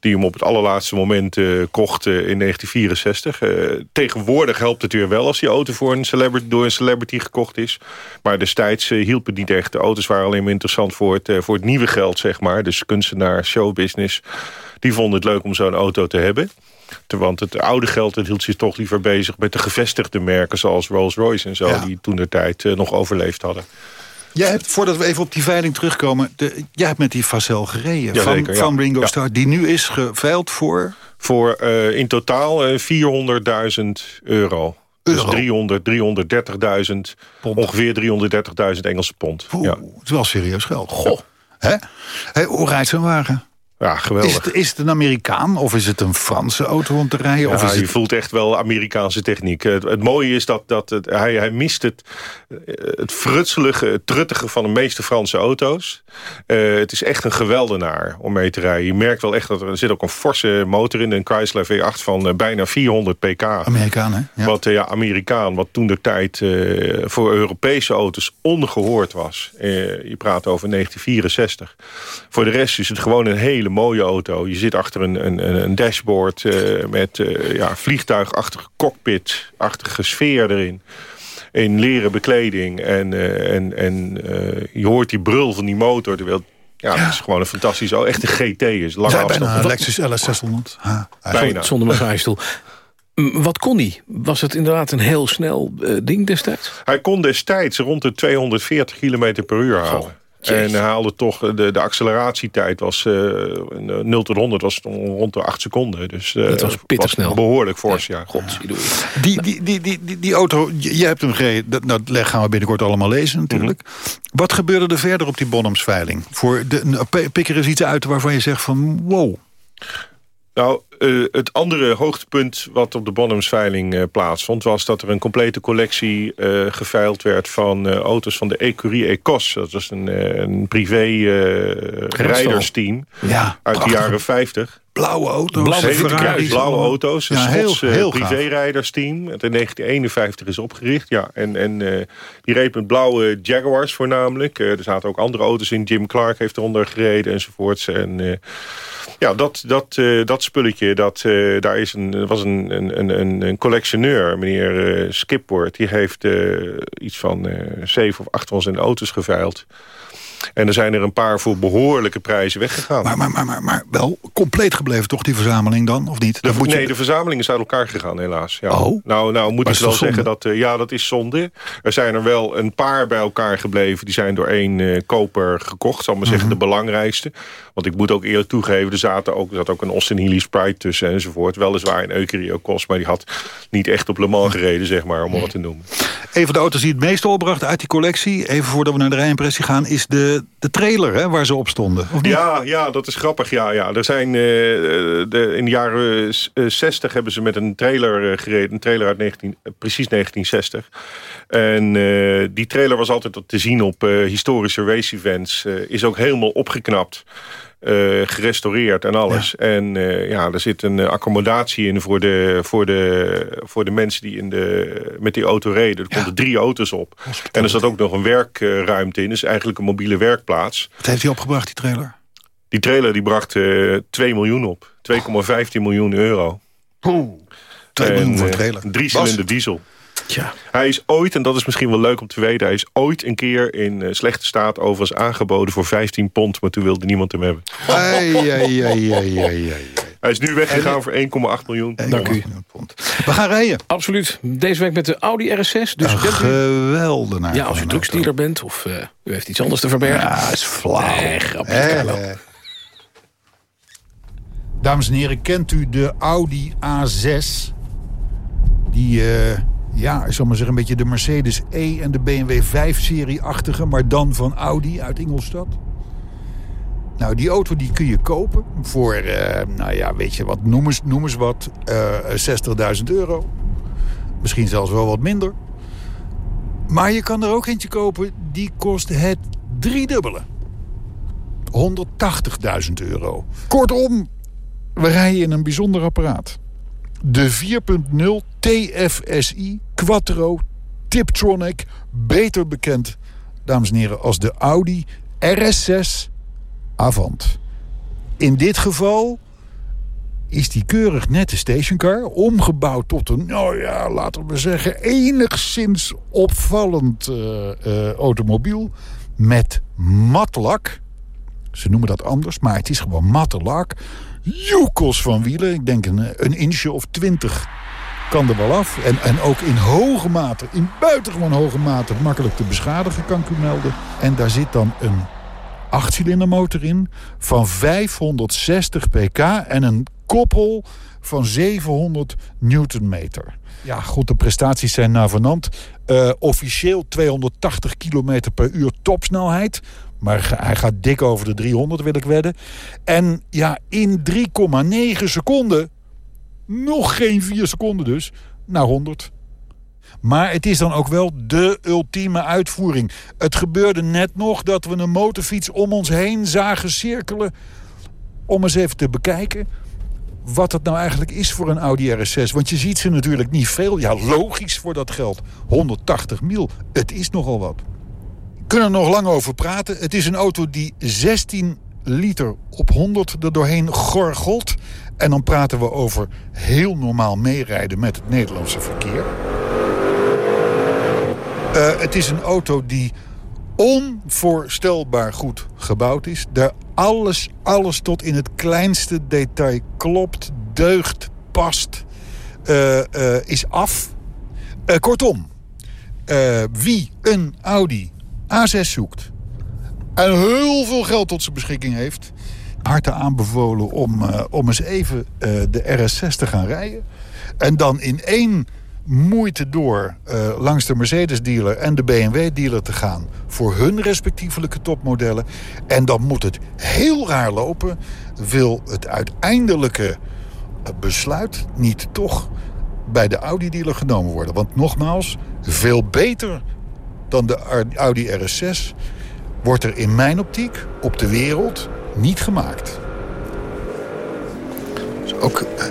Speaker 9: die hem op het allerlaatste moment uh, kocht uh, in 1964. Uh, tegenwoordig helpt het weer wel als die auto voor een celebrity, door een celebrity gekocht is. Maar destijds hielp het niet echt. De auto's waren alleen maar interessant voor het, voor het nieuwe geld, zeg maar. Dus kunstenaar, showbusiness. Die vonden het leuk om zo'n auto te hebben. Want het oude geld hield zich toch liever bezig met de gevestigde merken... zoals Rolls-Royce en zo, ja. die toen de tijd nog overleefd hadden.
Speaker 8: Jij hebt, voordat we even op die veiling terugkomen... De, jij hebt met die Facel gereden
Speaker 9: ja,
Speaker 8: van,
Speaker 9: zeker, ja.
Speaker 8: van Ringo Starr... die nu is geveild voor...
Speaker 9: Voor uh, in totaal uh, 400.000 euro. Dus 300, 330.000, ongeveer 330.000 Engelse pond.
Speaker 8: Oeh,
Speaker 9: ja.
Speaker 8: Het is wel serieus geld. Goh. Hè? Hey, hoe rijdt zo'n wagen?
Speaker 9: Ja, geweldig.
Speaker 8: Is het, is het een Amerikaan of is het een Franse auto om te rijden?
Speaker 9: Ja,
Speaker 8: of is
Speaker 9: je
Speaker 8: het...
Speaker 9: voelt echt wel Amerikaanse techniek. Het, het mooie is dat, dat het, hij, hij mist het, het frutselige, het truttige van de meeste Franse auto's. Uh, het is echt een geweldenaar om mee te rijden. Je merkt wel echt dat er, er zit ook een forse motor in. Een Chrysler V8 van uh, bijna 400 pk.
Speaker 8: Amerikaan, hè?
Speaker 9: Ja. Wat, uh, ja, Amerikaan. Wat toen de tijd voor Europese auto's ongehoord was. je praat over 1964. Voor de rest is het gewoon een hele mooie auto. Je zit achter een, een, een dashboard uh, met uh, ja, vliegtuigachtige cockpit-achtige sfeer erin. In leren bekleding. En, uh, en, en je hoort die brul van die motor. Terwijl ja, is gewoon een fantastisch... Oh, echt een GT is. Lange
Speaker 8: bijna een Lexus LS600. Ha,
Speaker 9: bijna.
Speaker 7: Zonder magagestoel. Wat kon hij? Was het inderdaad een heel snel ding destijds?
Speaker 9: Hij kon destijds rond de 240 km per uur halen. En haalde toch, de, de acceleratietijd was uh, 0 tot 100 was rond de 8 seconden. Dus uh,
Speaker 7: dat was pittig snel.
Speaker 9: Behoorlijk fors, ja.
Speaker 7: ja. God,
Speaker 8: die, die, die, die, die, die auto, je hebt hem gereden, dat, nou, dat gaan we binnenkort allemaal lezen natuurlijk. Mm -hmm. Wat gebeurde er verder op die Bonhamsveiling? Voor de, pik er eens iets uit waarvan je zegt van wow.
Speaker 9: Nou, uh, het andere hoogtepunt wat op de Bonhamsveiling uh, plaatsvond... was dat er een complete collectie uh, geveild werd van auto's van de Ecurie Ecos. Dat was een, een privé rijdersteam
Speaker 8: ja,
Speaker 9: uit de jaren 50.
Speaker 8: Blauwe auto's.
Speaker 9: Blauwe, Ferraris, blauwe auto's. Een
Speaker 8: ja, heel, heel
Speaker 9: privérijdersteam. Het in 1951 is opgericht. Ja, en en uh, die reed met blauwe Jaguars voornamelijk. Uh, er zaten ook andere auto's in. Jim Clark heeft eronder gereden enzovoorts. En uh, ja, dat, dat, uh, dat spulletje, dat, uh, daar is een, was een, een, een, een collectioneur, meneer uh, Skipwoord. Die heeft iets van zeven of acht van zijn auto's geveild. En er zijn er een paar voor behoorlijke prijzen weggegaan.
Speaker 8: Maar, maar, maar, maar, maar wel compleet gebleven toch, die verzameling dan? Of niet?
Speaker 9: De,
Speaker 8: moet
Speaker 9: nee,
Speaker 8: je...
Speaker 9: de verzameling is uit elkaar gegaan, helaas. Ja.
Speaker 8: Oh?
Speaker 9: Nou, nou moet
Speaker 8: Maar
Speaker 9: ik wel
Speaker 8: zonde?
Speaker 9: zeggen dat... Uh, ja, dat is zonde. Er zijn er wel een paar bij elkaar gebleven. Die zijn door één uh, koper gekocht. Zal maar zeggen,
Speaker 8: Mhm.
Speaker 9: de belangrijkste. Want ik moet ook eerlijk toegeven... er, zaten ook, er zat ook een Austin Healey Sprite tussen enzovoort. Weliswaar een Eucario kost, maar die had niet echt op Le Mans gereden, zeg maar, om wat te noemen.
Speaker 8: Een van de auto's die het meeste opbracht uit die collectie... even voordat we naar de rijimpressie gaan... is de, de trailer hè, waar ze op stonden.
Speaker 9: Ja, ja, dat is grappig. Ja, ja. Er zijn, eh, in de jaren eh, 60 hebben ze met een trailer eh, gereden. Een trailer uit 19, eh, precies 1960. En eh, die trailer was altijd te zien op eh, historische race events. eh, is ook helemaal opgeknapt. Uh, gerestaureerd en alles. En uh, ja, er zit een accommodatie in voor de, voor de, voor de mensen die in de, met die auto reden. Er konden drie auto's op. En er zat ook nog een werkruimte in. Dus eigenlijk een mobiele werkplaats.
Speaker 8: Wat heeft hij opgebracht, die trailer?
Speaker 9: Die trailer die bracht 2 miljoen op. 2,15 miljoen euro.
Speaker 8: Oeh, 2 miljoen voor een trailer.
Speaker 9: Drie cilinder diesel. Ja. Hij is ooit, en dat is misschien wel leuk om te weten... hij is ooit een keer in uh, slechte staat overigens aangeboden voor 15 pond... maar toen wilde niemand hem hebben.
Speaker 8: Ai, ai, ai, ai, ai,
Speaker 9: Hij is nu weggegaan voor 1,8 miljoen.
Speaker 8: Dank u. We gaan rijden.
Speaker 7: Absoluut. Deze week met de Audi RS6. Dus
Speaker 8: een geweldig.
Speaker 7: Ja, als u drugsdealer bent of uh, u heeft iets anders te verbergen.
Speaker 8: Ja, is flauw.
Speaker 7: Nee, grapje.
Speaker 8: Eh, Dames en heren, kent u de Audi A6? Die... Uh, ja, ik zal maar zeggen, een beetje de Mercedes E en de BMW 5-serie-achtige... maar dan van Audi uit Ingolstadt. Nou, die auto die kun je kopen voor, uh, nou ja, weet je wat, noem eens, noem eens wat, uh, 60.000 euro. Misschien zelfs wel wat minder. Maar je kan er ook eentje kopen, die kost het driedubbele. 180.000 euro. Kortom, we rijden in een bijzonder apparaat. De 4.0 TFSI Quattro Tiptronic, beter bekend, dames en heren, als de Audi RS6 Avant. In dit geval is die keurig nette stationcar, omgebouwd tot een, nou ja, laten we zeggen, enigszins opvallend uh, uh, automobiel met matlak. Ze noemen dat anders, maar het is gewoon matte lak joekels van wielen. Ik denk een, een inchje of twintig kan er wel af. En, en ook in hoge mate, in buitengewoon hoge mate... makkelijk te beschadigen, kan ik u melden. En daar zit dan een achtcilindermotor in van 560 pk... en een koppel van 700 newtonmeter. Ja, goed, de prestaties zijn navenant. Uh, officieel 280 km per uur topsnelheid. Maar hij gaat dik over de 300, wil ik wedden. En ja, in 3,9 seconden, nog geen 4 seconden dus, naar 100. Maar het is dan ook wel de ultieme uitvoering. Het gebeurde net nog dat we een motorfiets om ons heen zagen cirkelen... om eens even te bekijken wat het nou eigenlijk is voor een Audi RS6. Want je ziet ze natuurlijk niet veel. Ja, logisch voor dat geld. 180 mil, het is nogal wat kunnen er nog lang over praten. Het is een auto die 16 liter op 100 er doorheen gorgelt. En dan praten we over heel normaal meerijden met het Nederlandse verkeer. Uh, het is een auto die onvoorstelbaar goed gebouwd is. Daar alles, alles tot in het kleinste detail klopt, deugt, past, uh, uh, is af. kortom, wie een Audi A6 zoekt en heel veel geld tot zijn beschikking heeft... harte aanbevolen om, uh, om eens even uh, de RS6 te gaan rijden. En dan in één moeite door uh, langs de Mercedes-dealer en de BMW-dealer te gaan... voor hun respectievelijke topmodellen. En dan moet het heel raar lopen... wil het uiteindelijke besluit niet toch bij de Audi-dealer genomen worden. Want nogmaals, veel beter dan de Audi RS6 wordt er in mijn optiek op de wereld niet gemaakt. Dus ook eh,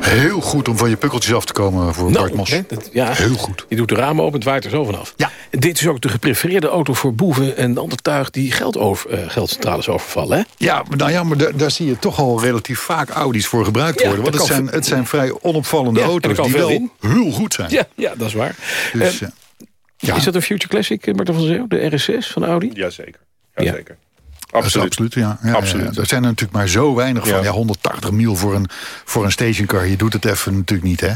Speaker 8: heel goed om van je pukkeltjes af te komen voor nou, Bart Mos.
Speaker 7: ja,
Speaker 8: heel goed.
Speaker 7: Je doet de ramen open, het waait er zo vanaf.
Speaker 8: Ja.
Speaker 7: Dit is ook de geprefereerde auto voor boeven en ander tuig... die geld over, uh, geldcentrales overvallen, hè?
Speaker 8: Ja, nou ja, maar daar, zie je toch al relatief vaak Audi's voor gebruikt worden. want het zijn, het zijn vrij onopvallende auto's die wel in. heel goed zijn.
Speaker 7: Ja, ja dat is waar. Dus, uh, ja. Is dat een Future Classic, eh, Marten van Zeeuw? De RS6 van Audi?
Speaker 9: Jazeker. Jazeker. Absoluut.
Speaker 8: absoluut, ja. ja, absoluut. Er zijn er natuurlijk maar zo weinig van. Ja, 180 mil voor een, voor een stationcar. Je doet het even natuurlijk niet, hè.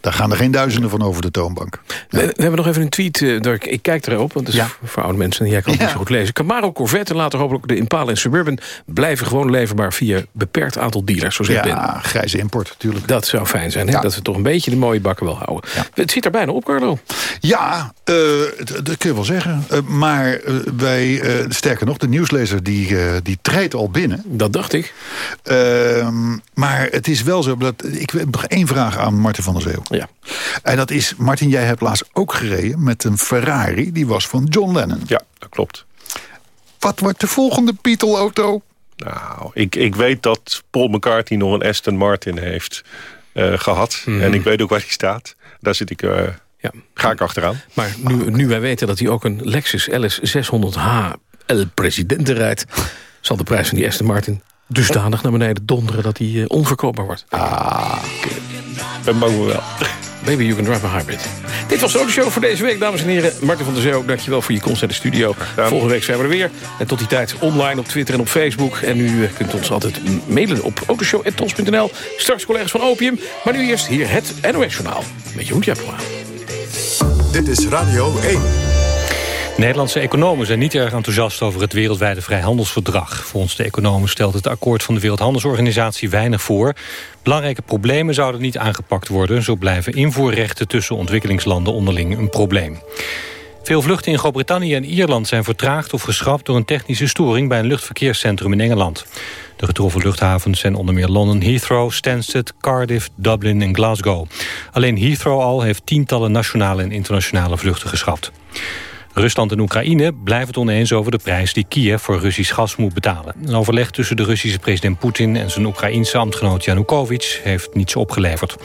Speaker 8: Daar gaan er geen duizenden van over de toonbank.
Speaker 7: We, we, hebben nog even een tweet. Uh, ik, ik, kijk erop, want het is voor oude mensen. En jij kan het niet zo goed lezen. Camaro, Corvette en later hopelijk de Impala en Suburban... blijven gewoon leverbaar via beperkt aantal dealers, ik ben.
Speaker 8: Ja, grijze import natuurlijk.
Speaker 7: Dat zou fijn zijn, hè? dat we toch een beetje de mooie bakken wel houden. Het zit er bijna op, Carlo.
Speaker 8: Ja, uh, dat kun je wel zeggen. Uh, maar wij, sterker nog, de nieuwslezer die, die al binnen.
Speaker 7: Dat dacht ik.
Speaker 8: Uh, maar het is wel zo... Dat, ik heb nog één vraag aan Martin van der Zeeuw.
Speaker 7: Ja.
Speaker 8: En dat is, Martin, jij hebt laatst ook gereden met een Ferrari. Die was van John Lennon.
Speaker 9: Ja, dat klopt.
Speaker 8: Wat wordt de volgende Beatle-auto?
Speaker 9: Nou, ik, ik weet dat Paul McCartney nog een Aston Martin heeft gehad.
Speaker 7: Mhm.
Speaker 9: En ik weet ook waar die staat. Daar zit ik...
Speaker 7: Ja.
Speaker 9: Ga ik achteraan.
Speaker 7: Maar nu, nu wij weten dat hij ook een Lexus LS 600H El Presidente rijdt... zal de prijs van die Aston Martin dusdanig naar beneden donderen... dat hij onverkoopbaar wordt.
Speaker 9: Ah, dat mogen we wel.
Speaker 7: Baby, you can drive a hybrid. Dit was de show voor deze week, dames en heren. Martin van der Zee, ook dankjewel voor je komst naar de studio. Volgende week zijn we er weer. En tot die tijd online op Twitter en op Facebook. En u uh, kunt ons altijd mailen op autoshow.tros.nl. Straks collega's van Opium. Maar nu eerst hier het NOS-journaal. Met Jeroen Tjepkema.
Speaker 6: Dit is Radio 1.
Speaker 11: Nederlandse economen zijn niet erg enthousiast over het wereldwijde vrijhandelsverdrag. Volgens de economen stelt het akkoord van de Wereldhandelsorganisatie weinig voor. Belangrijke problemen zouden niet aangepakt worden. Zo blijven invoerrechten tussen ontwikkelingslanden onderling een probleem. Veel vluchten in Groot-Brittannië en Ierland zijn vertraagd of geschrapt... door een technische storing bij een luchtverkeerscentrum in Engeland. De getroffen luchthavens zijn onder meer London Heathrow, Stansted, Cardiff, Dublin en Glasgow. Alleen Heathrow al heeft tientallen nationale en internationale vluchten geschrapt. Rusland en Oekraïne blijven het oneens over de prijs die Kiev voor Russisch gas moet betalen. Een overleg tussen de Russische president Poetin en zijn Oekraïense ambtgenoot Yanukovych heeft niets opgeleverd.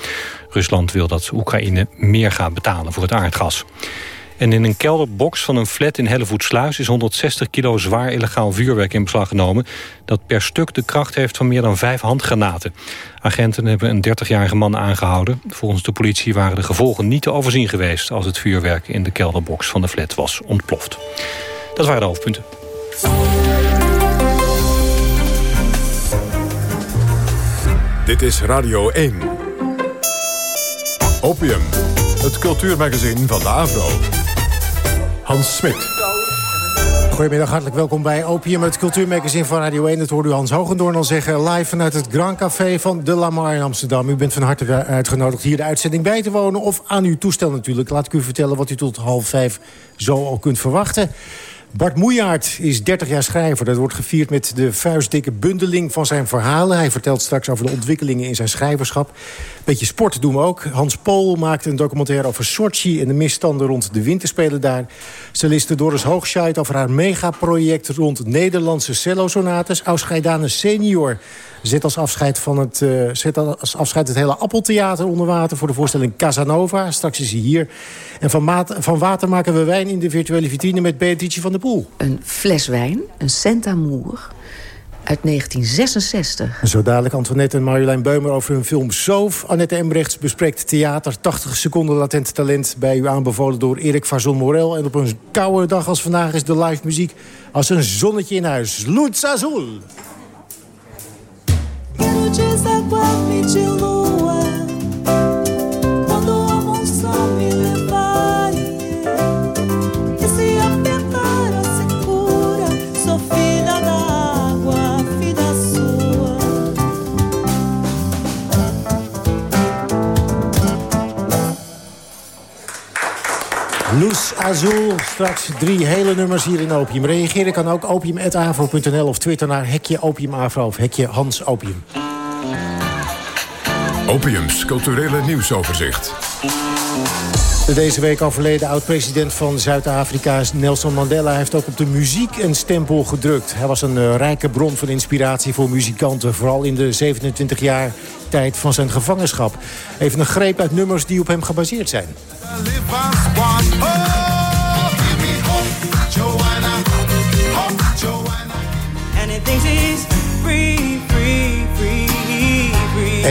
Speaker 11: Rusland wil dat Oekraïne meer gaat betalen voor het aardgas. En in een kelderbox van een flat in Hellevoetsluis... is 160 kilo zwaar illegaal vuurwerk in beslag genomen... dat per stuk de kracht heeft van meer dan vijf handgranaten. Agenten hebben een 30-jarige man aangehouden. Volgens de politie waren de gevolgen niet te overzien geweest... als het vuurwerk in de kelderbox van de flat was ontploft. Dat waren de hoofdpunten.
Speaker 6: Dit is Radio 1. Opium, het cultuurmagazin van de Avro. Hans Smit.
Speaker 12: Goedemiddag, hartelijk welkom bij Opium, het cultuurmagazine van Radio 1. Dat hoorde u Hans Hogendoorn al zeggen, live vanuit het Grand Café van De Lamar in Amsterdam. U bent van harte uitgenodigd hier de uitzending bij te wonen... of aan uw toestel natuurlijk. Laat ik u vertellen wat u tot half vijf zo al kunt verwachten. Bart Moejaert is 30 jaar schrijver. Dat wordt gevierd met de vuistdikke bundeling van zijn verhalen. Hij vertelt straks over de ontwikkelingen in zijn schrijverschap. Beetje sport doen we ook. Hans Pool maakt een documentaire over Sochi... en de misstanden rond de winterspelen daar. Celliste Doris Hoogscheid over haar megaproject... rond Nederlandse cellosonates. Ausscheidane senior zet als afscheid, van het, uh, zet als afscheid het hele Appeltheater onder water... voor de voorstelling Casanova. Straks is hij hier. En van, maat, van water maken we wijn in de virtuele vitrine... met Beatrice van der Poel.
Speaker 13: Een fles wijn, een Saint-Amour uit 1966.
Speaker 12: Zo dadelijk Antoinette en Marjolein Beumer over hun film Zoof. Annette Embrechts bespreekt theater. 80 seconden latent talent bij u aanbevolen door Erik Vazon Morel. En op een koude dag als vandaag is de live muziek als een zonnetje in huis. Luz Azul. Luz Azul, straks drie hele nummers hier in Opium. Reageren kan ook opium.avro.nl of Twitter naar hekje opiumavro of hekje Hans Opium.
Speaker 6: Opiums culturele nieuwsoverzicht.
Speaker 12: De deze week overleden oud-president van Zuid-Afrika Nelson Mandela... heeft ook op de muziek een stempel gedrukt. Hij was een uh, rijke bron van inspiratie voor muzikanten... vooral in de 27 jaar tijd van zijn gevangenschap. Even een greep uit nummers die op hem gebaseerd zijn.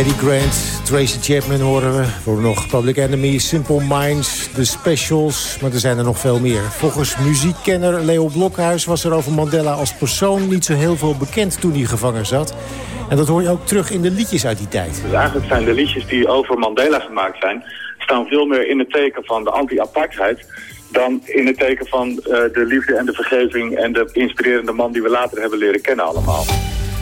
Speaker 12: Eddie Grant, Tracy Chapman horen we. Voor nog Public Enemy, Simple Minds, The Specials. Maar er zijn er nog veel meer. Volgens muziekkenner Leo Blokhuis was er over Mandela als persoon... niet zo heel veel bekend toen hij gevangen zat. En dat hoor je ook terug in de liedjes uit die tijd.
Speaker 14: Dus eigenlijk zijn de liedjes die over Mandela gemaakt zijn... staan veel meer in het teken van de anti-apartheid dan in het teken van uh, de liefde en de vergeving... en de inspirerende man die we later hebben leren kennen allemaal.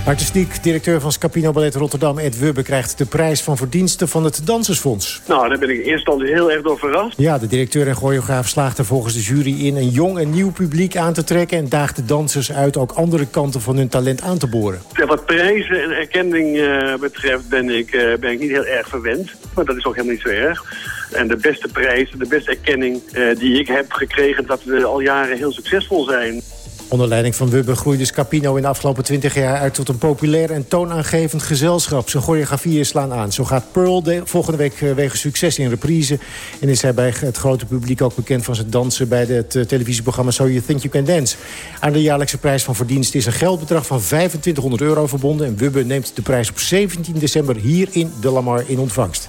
Speaker 12: Artistiek directeur van Scapino Ballet Rotterdam, Ed Wubbe... krijgt de prijs van verdiensten van het Dansersfonds.
Speaker 15: Nou, daar ben ik in eerste instantie heel erg door verrast.
Speaker 12: Ja, de directeur en choreograaf slaagt er volgens de jury in... een jong en nieuw publiek aan te trekken... en daagt de dansers uit ook andere kanten van hun talent aan te boren.
Speaker 15: Ja, wat prijzen en erkenning uh, betreft ben ik, uh, ben ik niet heel erg verwend. Maar dat is ook helemaal niet zo erg. En de beste prijs, de beste erkenning uh, die ik heb gekregen... dat we al jaren heel succesvol zijn.
Speaker 12: Onder leiding van Wubbe groeide Scapino in de afgelopen 20 jaar uit tot een populair en toonaangevend gezelschap. Zijn choreografieën slaan aan. Zo gaat Pearl de, volgende week uh, wegen succes in reprise. En is hij bij het grote publiek ook bekend van zijn dansen bij het televisieprogramma So You Think You Can Dance. Aan de jaarlijkse prijs van verdienst is een geldbedrag van 2500 euro verbonden. En Wubbe neemt de prijs op 17 december hier in De Lamar in ontvangst.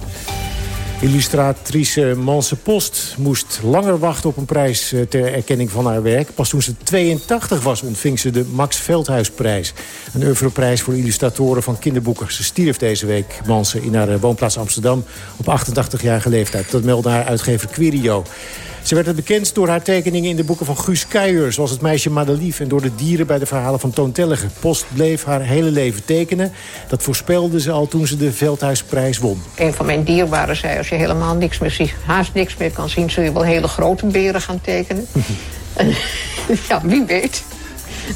Speaker 12: Illustratrice Manse Post moest langer wachten op een prijs eh, ter erkenning van haar werk. Pas toen ze 82 was ontving ze de Max Veldhuisprijs. Een oeuvreprijs voor illustratoren van kinderboeken. Ze stierf deze week, Manse, in haar eh, woonplaats Amsterdam... op 88-jarige leeftijd. Dat meldde haar uitgever Quirio. Ze werd het bekend door haar tekeningen in de boeken van Guus Kuijer... zoals Het meisje Madelief en door de dieren bij de verhalen van Toon Tellige. Post bleef haar hele leven tekenen. Dat voorspelde ze al toen ze de Veldhuisprijs won.
Speaker 16: Een van mijn dierbaren zei, als je helemaal niks meer ziet... haast niks meer kan zien, zul je wel hele grote beren gaan tekenen. en, ja, wie weet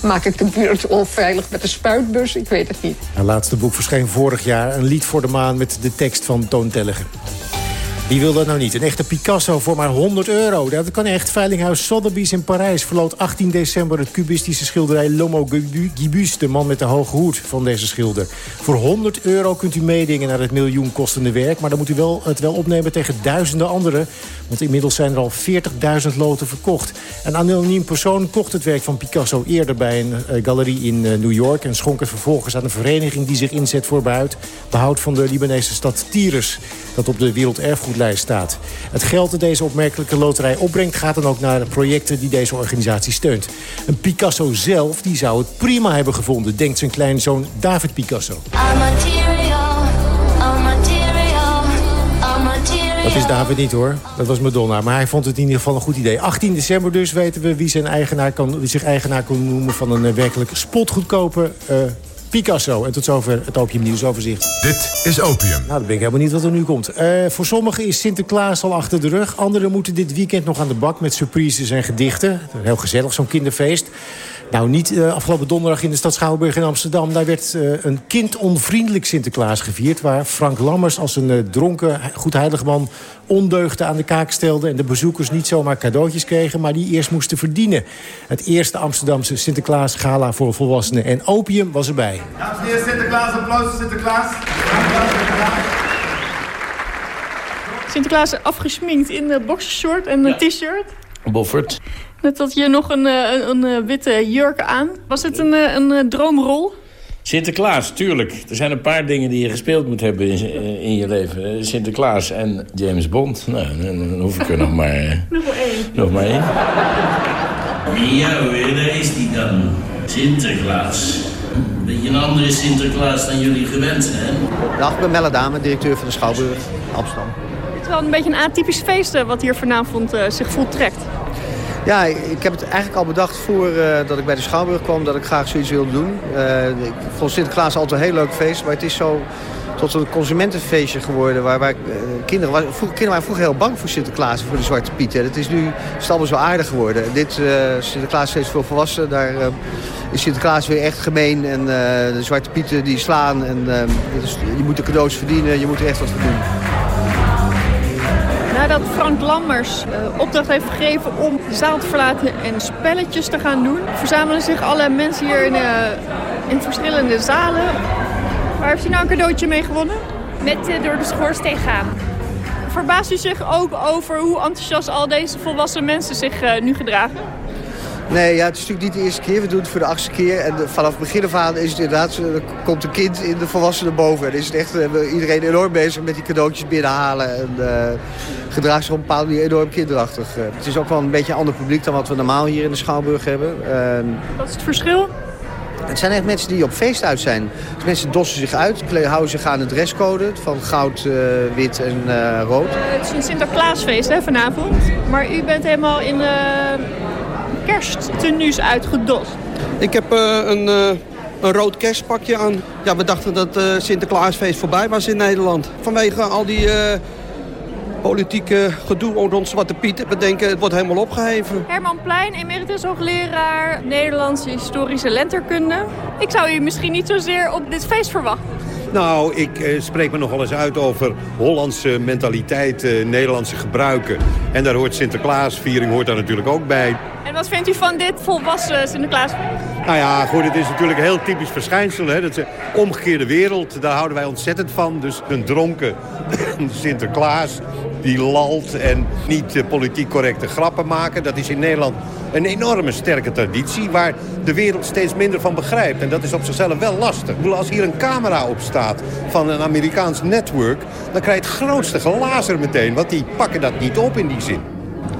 Speaker 16: maak ik de buurt onveilig met de spuitbus? Ik weet het niet.
Speaker 12: Haar laatste boek verscheen vorig jaar. Een lied voor de maan met de tekst van Toon Tellige. Wie wil dat nou niet? Een echte Picasso voor maar 100 euro. Dat kan echt. Veilinghuis Sotheby's in Parijs verloot 18 december... het cubistische schilderij L'Homo Gibus, de man met de hoge hoed van deze schilder. Voor 100 euro kunt u meedingen naar het miljoen kostende werk... maar dan moet u wel, het wel opnemen tegen duizenden anderen. Want inmiddels zijn er al 40.000 loten verkocht. Een anoniem persoon kocht het werk van Picasso eerder... bij een uh, galerie in uh, New York... en schonk het vervolgens aan een vereniging die zich inzet voor behoud, behoud van de Libanese stad Tyrus... dat op de werelderfgoed lijst staat. Het geld dat deze opmerkelijke loterij opbrengt... gaat dan ook naar de projecten die deze organisatie steunt. Een Picasso zelf die zou het prima hebben gevonden... denkt zijn kleinzoon David Picasso. Dat is David niet hoor. Dat was Madonna. Maar hij vond het in ieder geval een goed idee. 18 december dus weten we wie, zijn eigenaar kan, wie zich eigenaar kan noemen... van een uh, werkelijk spotgoedkope uh, Picasso. En tot zover het Opium Nieuwsoverzicht.
Speaker 6: Dit is Opium.
Speaker 12: Nou, dan ben ik helemaal niet wat er nu komt. Uh, voor sommigen is Sinterklaas al achter de rug. Anderen moeten dit weekend nog aan de bak met surprises en gedichten. Heel gezellig, zo'n kinderfeest. Nou, niet uh, afgelopen donderdag in de stad Schouwburg in Amsterdam. Daar werd uh, een kindonvriendelijk Sinterklaas gevierd... waar Frank Lammers als een uh, dronken, goedheilig man ondeugde aan de kaak stelde... en de bezoekers niet zomaar cadeautjes kregen... maar die eerst moesten verdienen. Het eerste Amsterdamse Sinterklaas-gala voor volwassenen. En opium was erbij.
Speaker 17: Dames en heren, Sinterklaas, applaus voor Sinterklaas.
Speaker 18: Sinterklaas afgesminkt in een boxershort en een ja. t-shirt.
Speaker 7: Boffert.
Speaker 18: Net had je nog een, een, een, witte jurk aan. Was het een, een, een droomrol?
Speaker 7: Sinterklaas, tuurlijk. Er zijn een paar dingen die je gespeeld moet hebben in, in je leven. Sinterklaas en James Bond. Nou, dan hoef ik er nog maar...
Speaker 18: nog maar één.
Speaker 7: Nog maar één.
Speaker 19: Ja hoor, daar is die dan. Sinterklaas. Een beetje een andere Sinterklaas dan jullie gewend zijn.
Speaker 20: Dag, ik ben Melle Dame, directeur van de Schouwburg Amsterdam.
Speaker 18: Het is wel een beetje een atypisch feest wat hier vanavond uh, zich voltrekt.
Speaker 20: Ja, ik heb het eigenlijk al bedacht voor uh, dat ik bij de Schouwburg kwam... dat ik graag zoiets wilde doen. Uh, ik vond Sinterklaas altijd een heel leuk feest, maar het is zo tot een consumentenfeestje geworden. Waar, waar uh, kinderen, vroeg, kinderen waren vroeger heel bang voor Sinterklaas en voor de Zwarte Piet. Het is nu is allemaal zo aardig geworden. Dit Sinterklaasfeest voor volwassenen, daar is Sinterklaas weer echt gemeen. En de Zwarte Pieten die slaan. En, je moet de cadeaus verdienen, je moet er echt wat voor doen.
Speaker 18: Nadat Frank Lammers uh, opdracht heeft gegeven om de zaal te verlaten en spelletjes te gaan doen... verzamelen zich alle mensen hier in, uh, in verschillende zalen. Waar heeft u nou een cadeautje mee gewonnen?
Speaker 21: Met uh, door de schoorsteen gaan.
Speaker 18: Verbaast u zich ook over hoe enthousiast al deze volwassen mensen zich nu gedragen?
Speaker 20: Nee, ja, het is natuurlijk niet de eerste keer. We doen het voor de achtste keer. En vanaf het begin af aan is het inderdaad... er komt een kind in de volwassenen boven. En is het echt uh, iedereen enorm bezig met die cadeautjes binnenhalen. En uh, gedraagt zich op een bepaalde manier enorm kinderachtig. Uh, het is ook wel een beetje een ander publiek dan wat we normaal hier in de Schouwburg hebben.
Speaker 18: wat is het verschil?
Speaker 20: Het zijn echt mensen die op feest uit zijn. Dus mensen dossen zich uit, houden zich aan de dresscode van goud, uh, wit en uh, rood.
Speaker 18: het is een Sinterklaasfeest hè, vanavond. Maar u bent helemaal in de kersttenues uitgedost.
Speaker 22: Ik heb uh, een, uh, een rood kerstpakje aan. Ja, we dachten dat uh, Sinterklaasfeest voorbij was in Nederland. Vanwege al die politieke gedoe rond Zwarte Piet. We denken het wordt helemaal opgeheven.
Speaker 18: Herman Plein, emeritus hoogleraar Nederlandse historische lenterkunde. Ik zou u misschien niet zozeer op dit feest verwachten.
Speaker 23: Nou, ik eh, spreek me nog wel eens uit over Hollandse mentaliteit, eh, Nederlandse gebruiken. En daar hoort Sinterklaasviering hoort daar natuurlijk ook bij.
Speaker 18: En wat vindt u van dit volwassen Sinterklaasfeest?
Speaker 23: Nou ja, goed, het is natuurlijk een heel typisch verschijnsel. Hè? Dat is een omgekeerde wereld, daar houden wij ontzettend van. Dus een dronken Sinterklaas die lalt en niet eh, politiek correcte grappen maken. Dat is in Nederland een enorme sterke traditie... waar de wereld steeds minder van begrijpt. En dat is op zichzelf wel lastig. Ik bedoel, als hier een camera op staat van een Amerikaans network... dan krijg je het grootste glazer meteen, want die pakken dat niet op in die zin.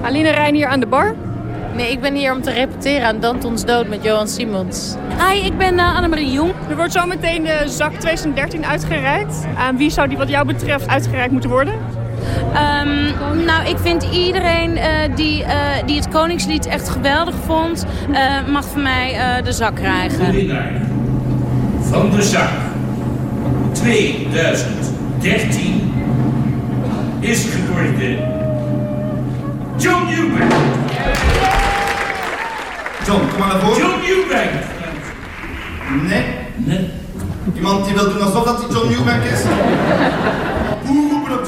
Speaker 18: Aline Rijn hier aan de bar.
Speaker 24: Nee, ik ben hier om te repeteren aan Dantons Dood met Johan Simons.
Speaker 18: Hi, ik ben uh, Annemarie Jong. Er wordt zo meteen de zak 2013 uitgereikt. Aan wie zou die wat jou betreft uitgereikt moeten worden?
Speaker 25: Um, nou, ik vind iedereen uh, die, uh, die het Koningslied echt geweldig vond... Uh, mag van mij de zak krijgen.
Speaker 19: De winnaar van de zak 2013 is geworden John Newbank.
Speaker 17: John, kom maar naar voren.
Speaker 19: John Newbank.
Speaker 17: Nee.
Speaker 19: Nee.
Speaker 17: Iemand die wil doen alsof dat hij John Newbank is? Maar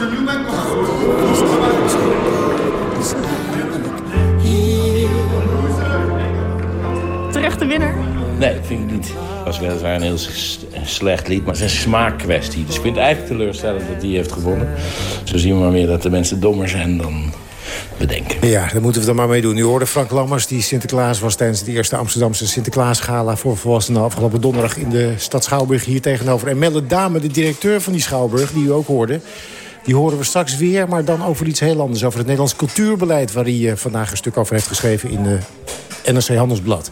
Speaker 18: Terechte winnaar.
Speaker 26: Nee, vind ik niet. Het was weliswaar een heel slecht lied, maar het is een smaakkwestie. Dus ik vind het eigenlijk teleurstellend dat die heeft gewonnen. Zo zien we maar meer dat de mensen dommer zijn dan we denken.
Speaker 12: Ja, daar moeten we dan maar mee doen. U hoorde Frank Lammers, die Sinterklaas was tijdens de eerste Amsterdamse Sinterklaasgala voor volwassenen afgelopen donderdag in de stad Schouwburg hier tegenover. En Melle Dame, de directeur van die Schouwburg, die u ook hoorde. Die horen we straks weer, maar dan over iets heel anders. Over het Nederlands cultuurbeleid, waar hij eh, vandaag een stuk over heeft geschreven in de NRC Handelsblad.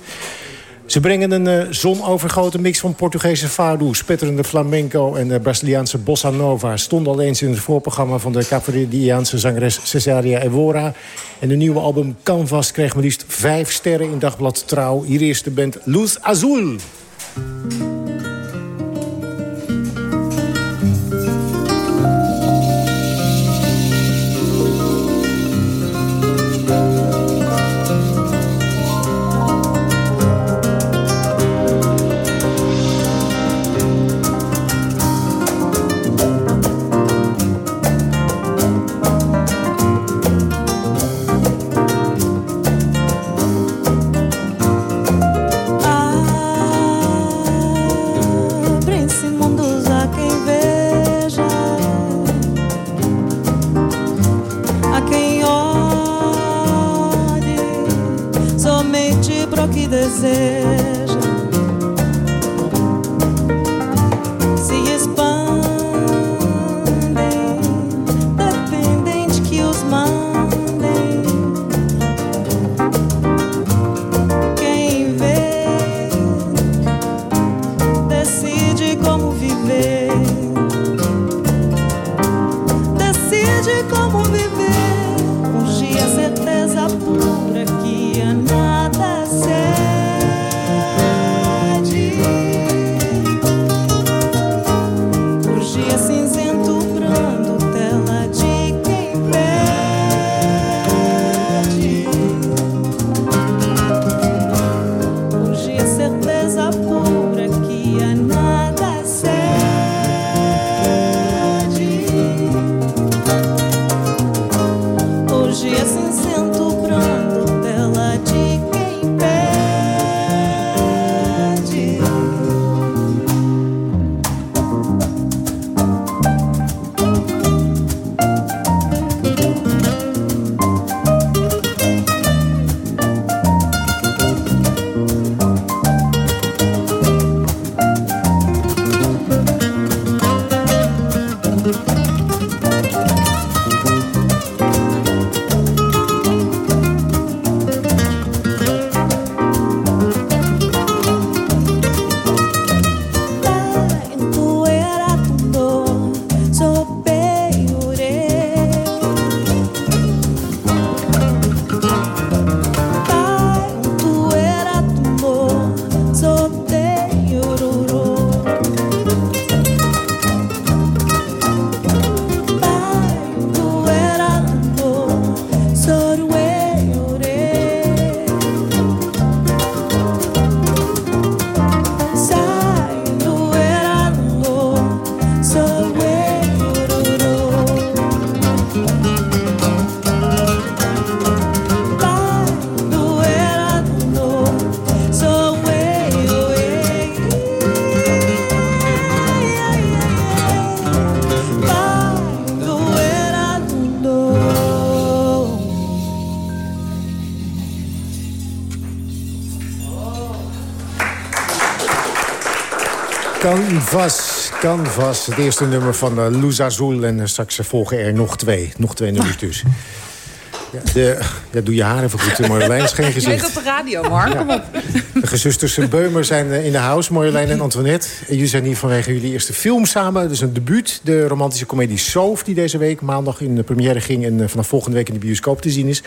Speaker 12: Ze brengen een uh, zonovergoten mix van Portugese fado, spetterende flamenco en uh, Braziliaanse bossa nova. Stond al eens in het voorprogramma van de Caverdiaanse zangeres Cesaria Evora. En de nieuwe album Canvas kreeg maar liefst vijf sterren in Dagblad Trouw. Hier is de band Luz Azul. Canvas, Canvas. Het eerste nummer van uh, Luz Azul. En uh, straks volgen er nog twee. Nog twee nummers dus. Ja, de, ja, doe je haar even goed, Marjolein. is geen gezicht.
Speaker 27: bent op de radio, Mark. Kom op.
Speaker 12: De gezusters Beumer zijn eh, in de house, Marjolein en Antoinette. En jullie zijn hier vanwege jullie eerste film samen. Is een debuut, de romantische komedie Soof... die deze week maandag in de première ging... en eh, vanaf volgende week in de bioscoop te zien is.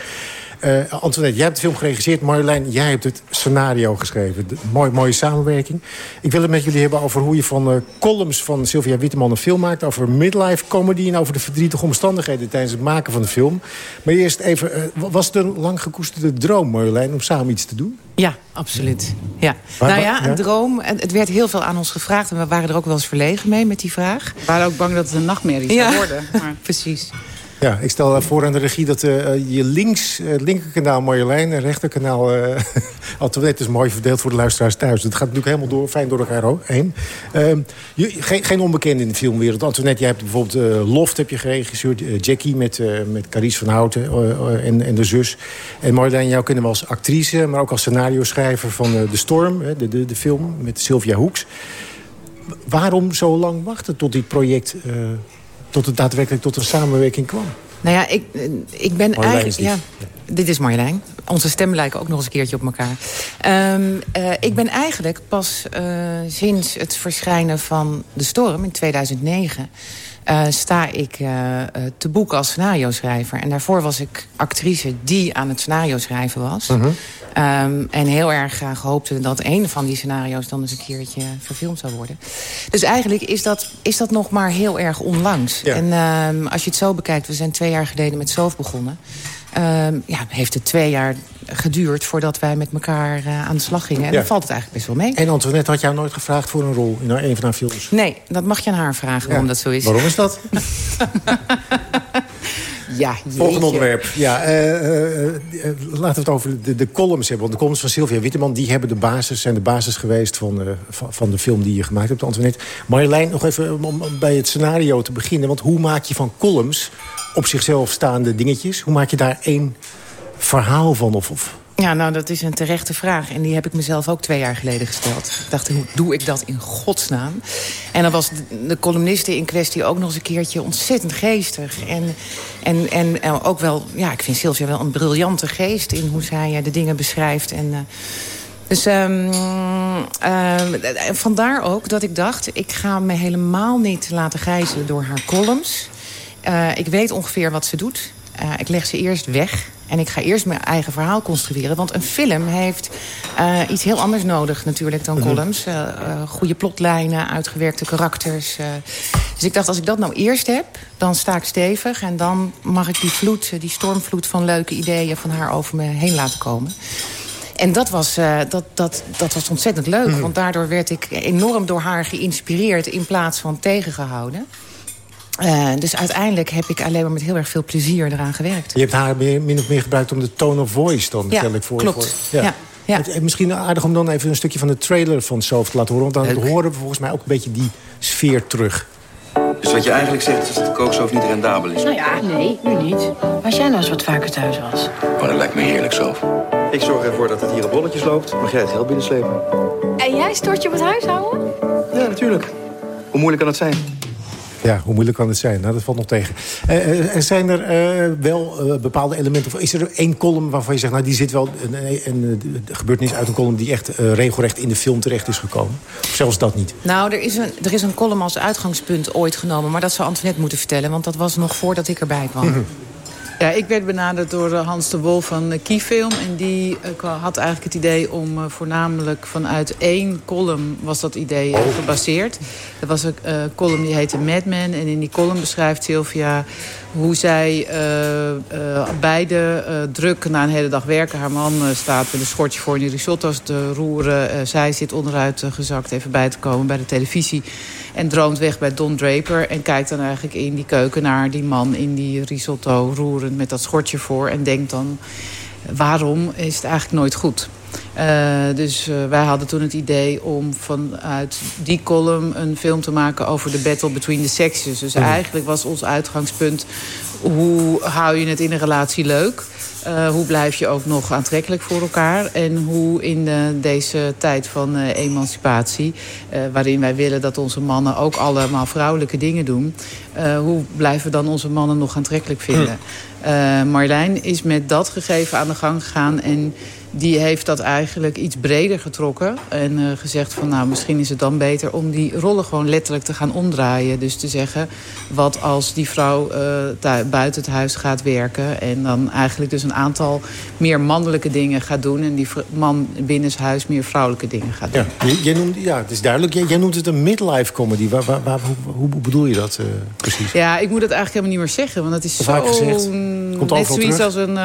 Speaker 12: Eh, Antoinette, jij hebt de film geregisseerd. Marjolein, jij hebt het scenario geschreven. De, mooi, mooie samenwerking. Ik wil het met jullie hebben over hoe je van eh, columns van Sylvia Witteman een film maakt... over midlife comedy en over de verdrietige omstandigheden... tijdens het maken van de film. Maar eerst even, eh, was het een lang gekoesterde droom, Marjolein... om samen iets te doen?
Speaker 27: Ja, absoluut. Ja.
Speaker 12: Waar-
Speaker 27: nou ja, een
Speaker 12: ja?
Speaker 27: droom. En het werd heel veel aan ons gevraagd. En we waren er ook wel eens verlegen mee met die vraag.
Speaker 28: We waren ook bang dat het een nachtmerrie
Speaker 27: Ja.
Speaker 28: zou worden. Maar...
Speaker 27: Precies.
Speaker 12: Ja, ik stel eh, voor aan de regie dat eh, je links, eh, het linkerkanaal Marjolein... en rechterkanaal uh, Antoinette is mooi verdeeld voor de luisteraars thuis. Het gaat natuurlijk helemaal door, fijn door elkaar heen. Ehm, je, geen, geen onbekende in de filmwereld. Antoinette, jij hebt bijvoorbeeld eh, Loft heb je geregisseerd. eh, Jackie met, eh met Carice van Houten eh, eh, en, en de zus. En Marjolein, jou kennen we als actrice... maar ook als scenario-schrijver van eh, De Storm, de, de, de film met Sylvia Hoeks. Waarom zo lang wachten tot dit project... tot het daadwerkelijk tot een samenwerking kwam?
Speaker 27: Nou ja, ik, eh, ik ben
Speaker 12: Marjolein is
Speaker 27: eigenlijk... Ja, dit is Marjolein. Onze stemmen lijken ook nog eens een keertje op elkaar. Ehm, eh, ik ben eigenlijk pas eh, sinds het verschijnen van De Storm in 2009... eh, sta ik te boek als scenario-schrijver. En daarvoor was ik actrice die aan het scenario schrijven was. Ehm, en heel erg graag hoopte dat een van die scenario's dan eens een keertje verfilmd zou worden. Dus eigenlijk is dat, is dat nog maar heel erg onlangs.
Speaker 12: Ja.
Speaker 27: En ehm, als je het zo bekijkt, we zijn twee jaar geleden met Zoof begonnen. Ehm, ja, heeft het twee jaar geduurd voordat wij met elkaar eh, aan de slag gingen. En
Speaker 12: Ja.
Speaker 27: dan valt het eigenlijk best wel mee.
Speaker 12: En Antoinette had jou nooit gevraagd voor een rol in een van haar films?
Speaker 27: Nee, dat mag je aan haar vragen waarom dat zo is.
Speaker 12: Waarom is dat?
Speaker 27: Ja,
Speaker 12: Volgende onderwerp. Ja, eh, eh, eh, laten we het over de, de columns hebben. Want de columns van Sylvia Witteman... die hebben de basis, zijn de basis geweest van, eh, van, van de film die je gemaakt hebt, Antoinette. Marjolein, nog even om, om bij het scenario te beginnen. Want hoe maak je van columns op zichzelf staande dingetjes... hoe maak je daar één verhaal van? Of, of
Speaker 27: Ja, nou, dat is een terechte vraag. En die heb ik mezelf ook twee jaar geleden gesteld. Ik dacht, hoe doe ik dat in godsnaam? En dan was de, columniste in kwestie ook nog eens een keertje ontzettend geestig. En, en, en, ook wel, ja, ik vind Sylvia wel een briljante geest... in hoe zij eh, de dingen beschrijft. En, eh, dus ehm, ehm, en vandaar ook dat ik dacht... ik ga me helemaal niet laten gijzelen door haar columns. Eh, ik weet ongeveer wat ze doet. Eh, ik leg ze eerst weg. En ik ga eerst mijn eigen verhaal construeren. Want een film heeft eh, iets heel anders nodig natuurlijk dan
Speaker 29: Mhm.
Speaker 27: columns. Eh, eh, goede plotlijnen, uitgewerkte karakters. Dus ik dacht, als ik dat nou eerst heb, dan sta ik stevig. En dan mag ik die vloed, die stormvloed van leuke ideeën van haar over me heen laten komen. En dat was, dat, dat, dat was ontzettend leuk.
Speaker 12: Mhm.
Speaker 27: Want daardoor werd ik enorm door haar geïnspireerd... in plaats van tegengehouden. Eh, dus uiteindelijk heb ik alleen maar met heel erg veel plezier eraan gewerkt.
Speaker 12: je hebt haar meer, min of meer gebruikt om de tone of voice dan
Speaker 27: Ja,
Speaker 12: stel ik voor.
Speaker 27: klopt.
Speaker 12: voor-
Speaker 27: Ja, ja.
Speaker 12: Het- het- misschien aardig om dan even een stukje van de trailer van Sof te laten horen. Want dan horen we volgens mij ook een beetje die sfeer terug.
Speaker 29: Dus wat je eigenlijk zegt is dat de kookstoof niet rendabel is.
Speaker 30: Nou ja, nee, nu niet. Als jij nou eens wat vaker thuis was.
Speaker 29: Maar dat lijkt me heerlijk zo. Ik zorg ervoor dat het hier op bolletjes loopt. Mag jij het geld binnenslepen?
Speaker 30: En jij stort je op het huishouden?
Speaker 29: Ja, natuurlijk. Hoe moeilijk kan het zijn?
Speaker 12: Ja, hoe moeilijk kan het zijn? Nou, dat valt nog tegen. Er zijn er eh, wel bepaalde elementen... Of is er één column waarvan je zegt... nou, die zit wel een, een, gebeurtenis uit een column... die echt regelrecht in de film terecht is gekomen? Of zelfs dat niet?
Speaker 27: Nou, er is, een, er is een column als uitgangspunt ooit genomen... maar dat zou Antoinette moeten vertellen, want dat was nog voordat ik erbij kwam.
Speaker 28: Ja, ik werd benaderd door eh, Hans de Wolf van Keyfilm. En die eh, had eigenlijk het idee om eh, voornamelijk vanuit één column was dat idee eh, gebaseerd. Er was een column die heette Mad Men. En in die column beschrijft Sylvia hoe zij eh, beide druk na een hele dag werken. Haar man staat met een schortje voor in die risotto's te roeren. Zij zit onderuit gezakt even bij te komen bij de televisie. En droomt weg bij Don Draper. En kijkt dan eigenlijk in die keuken naar die man in die risotto roerend met dat schortje voor. En denkt dan, waarom is het eigenlijk nooit goed? Eh, dus eh, wij hadden toen het idee om vanuit die column een film te maken over de battle between the sexes. Dus
Speaker 12: Mhm.
Speaker 28: eigenlijk was ons uitgangspunt, hoe hou je het in een relatie leuk? Uh, hoe blijf je ook nog aantrekkelijk voor elkaar? En hoe in de, deze tijd van uh, emancipatie... Waarin wij willen dat onze mannen ook allemaal vrouwelijke dingen doen... hoe blijven we dan onze mannen nog aantrekkelijk vinden? Marlijn is met dat gegeven aan de gang gegaan... en die heeft dat eigenlijk iets breder getrokken. En uh, gezegd van nou misschien is het dan beter om die rollen gewoon letterlijk te gaan omdraaien. Dus te zeggen wat als die vrouw uh, buiten het huis gaat werken. En dan eigenlijk dus een aantal meer mannelijke dingen gaat doen. En die man binnen het huis meer vrouwelijke dingen gaat doen.
Speaker 12: Ja, jij noemt, ja het is duidelijk. Jij, jij noemt het een midlife comedy. Waar, waar, waar, hoe, hoe, bedoel je dat uh, precies?
Speaker 28: Ja, ik moet het eigenlijk helemaal niet meer zeggen. Want het is zo net zoiets
Speaker 12: terug?
Speaker 28: als een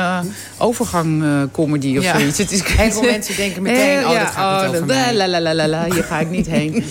Speaker 28: overgang comedy of
Speaker 27: ja.
Speaker 28: zoiets. Het is
Speaker 27: Heel veel mensen denken meteen, oh, dat gaat niet over mij.
Speaker 28: la, la, la, la, la, hier ga ik niet heen.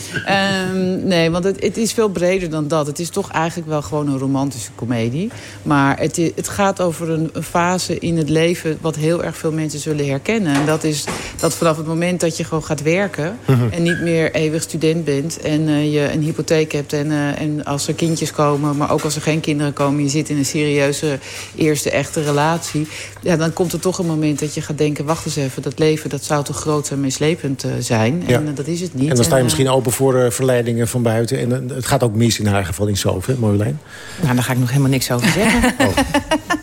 Speaker 28: um, nee, want het, het, is veel breder dan dat. Het is toch eigenlijk wel gewoon een romantische komedie. Maar het, het gaat over een, een, fase in het leven... wat heel erg veel mensen zullen herkennen. En dat is dat vanaf het moment dat je gewoon gaat werken...
Speaker 12: Mhm.
Speaker 28: en niet meer eeuwig student bent... en uh, je een hypotheek hebt en, uh, en als er kindjes komen... maar ook als er geen kinderen komen... je zit in een serieuze eerste echte relatie... ja, dan komt er toch een moment dat je gaat denken... wacht eens even, dat leven dat zou toch groot en mislepend uh, zijn.
Speaker 12: Ja.
Speaker 28: En uh, dat is het niet.
Speaker 12: En dan sta je
Speaker 28: en,
Speaker 12: misschien open voor verleidingen van buiten. En het gaat ook mis in haar geval in Sof, hè, Marjolein?
Speaker 27: Nou, daar ga ik nog helemaal niks over zeggen.
Speaker 12: Oh,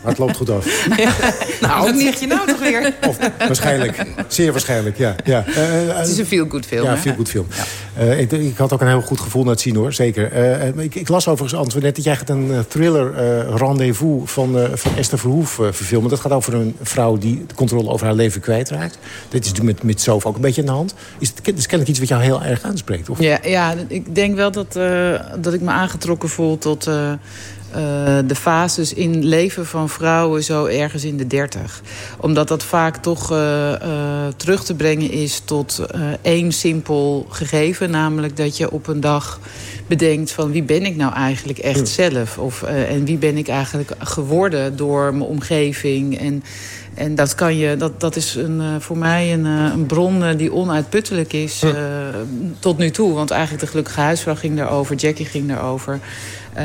Speaker 12: maar het loopt goed af.
Speaker 27: Ja. nou, wat zeg je nou toch weer?
Speaker 12: Of, waarschijnlijk. Zeer waarschijnlijk, ja. ja.
Speaker 28: het is een feel-good film.
Speaker 12: Ja, feel-good film. Ja. Ik, ik, had ook een heel goed gevoel naar het zien, hoor. Zeker. Ik, ik, las overigens, Antoinette, dat jij gaat een thriller Rendezvous van, van Esther Verhoef verfilmen. Dat gaat over een vrouw die de controle over haar leven kwijtraakt. Dit is met, met Sof ook een beetje aan de hand. Is het, is kennelijk iets wat jou heel erg aanspreekt? Of?
Speaker 28: Ja, ja, ik denk wel dat, uh, dat ik me aangetrokken voel tot... Uh, uh, de fases in het leven van vrouwen zo ergens in de dertig. Omdat dat vaak toch uh, uh, terug te brengen is tot één simpel gegeven. Namelijk dat je op een dag bedenkt van wie ben ik nou eigenlijk echt zelf? Of, en wie ben ik eigenlijk geworden door mijn omgeving? En en dat, kan je, dat, dat is een, uh, voor mij een, uh, een bron uh, die onuitputtelijk is uh, tot nu toe. Want eigenlijk de gelukkige huisvrouw ging daarover, Jackie ging daarover. Uh,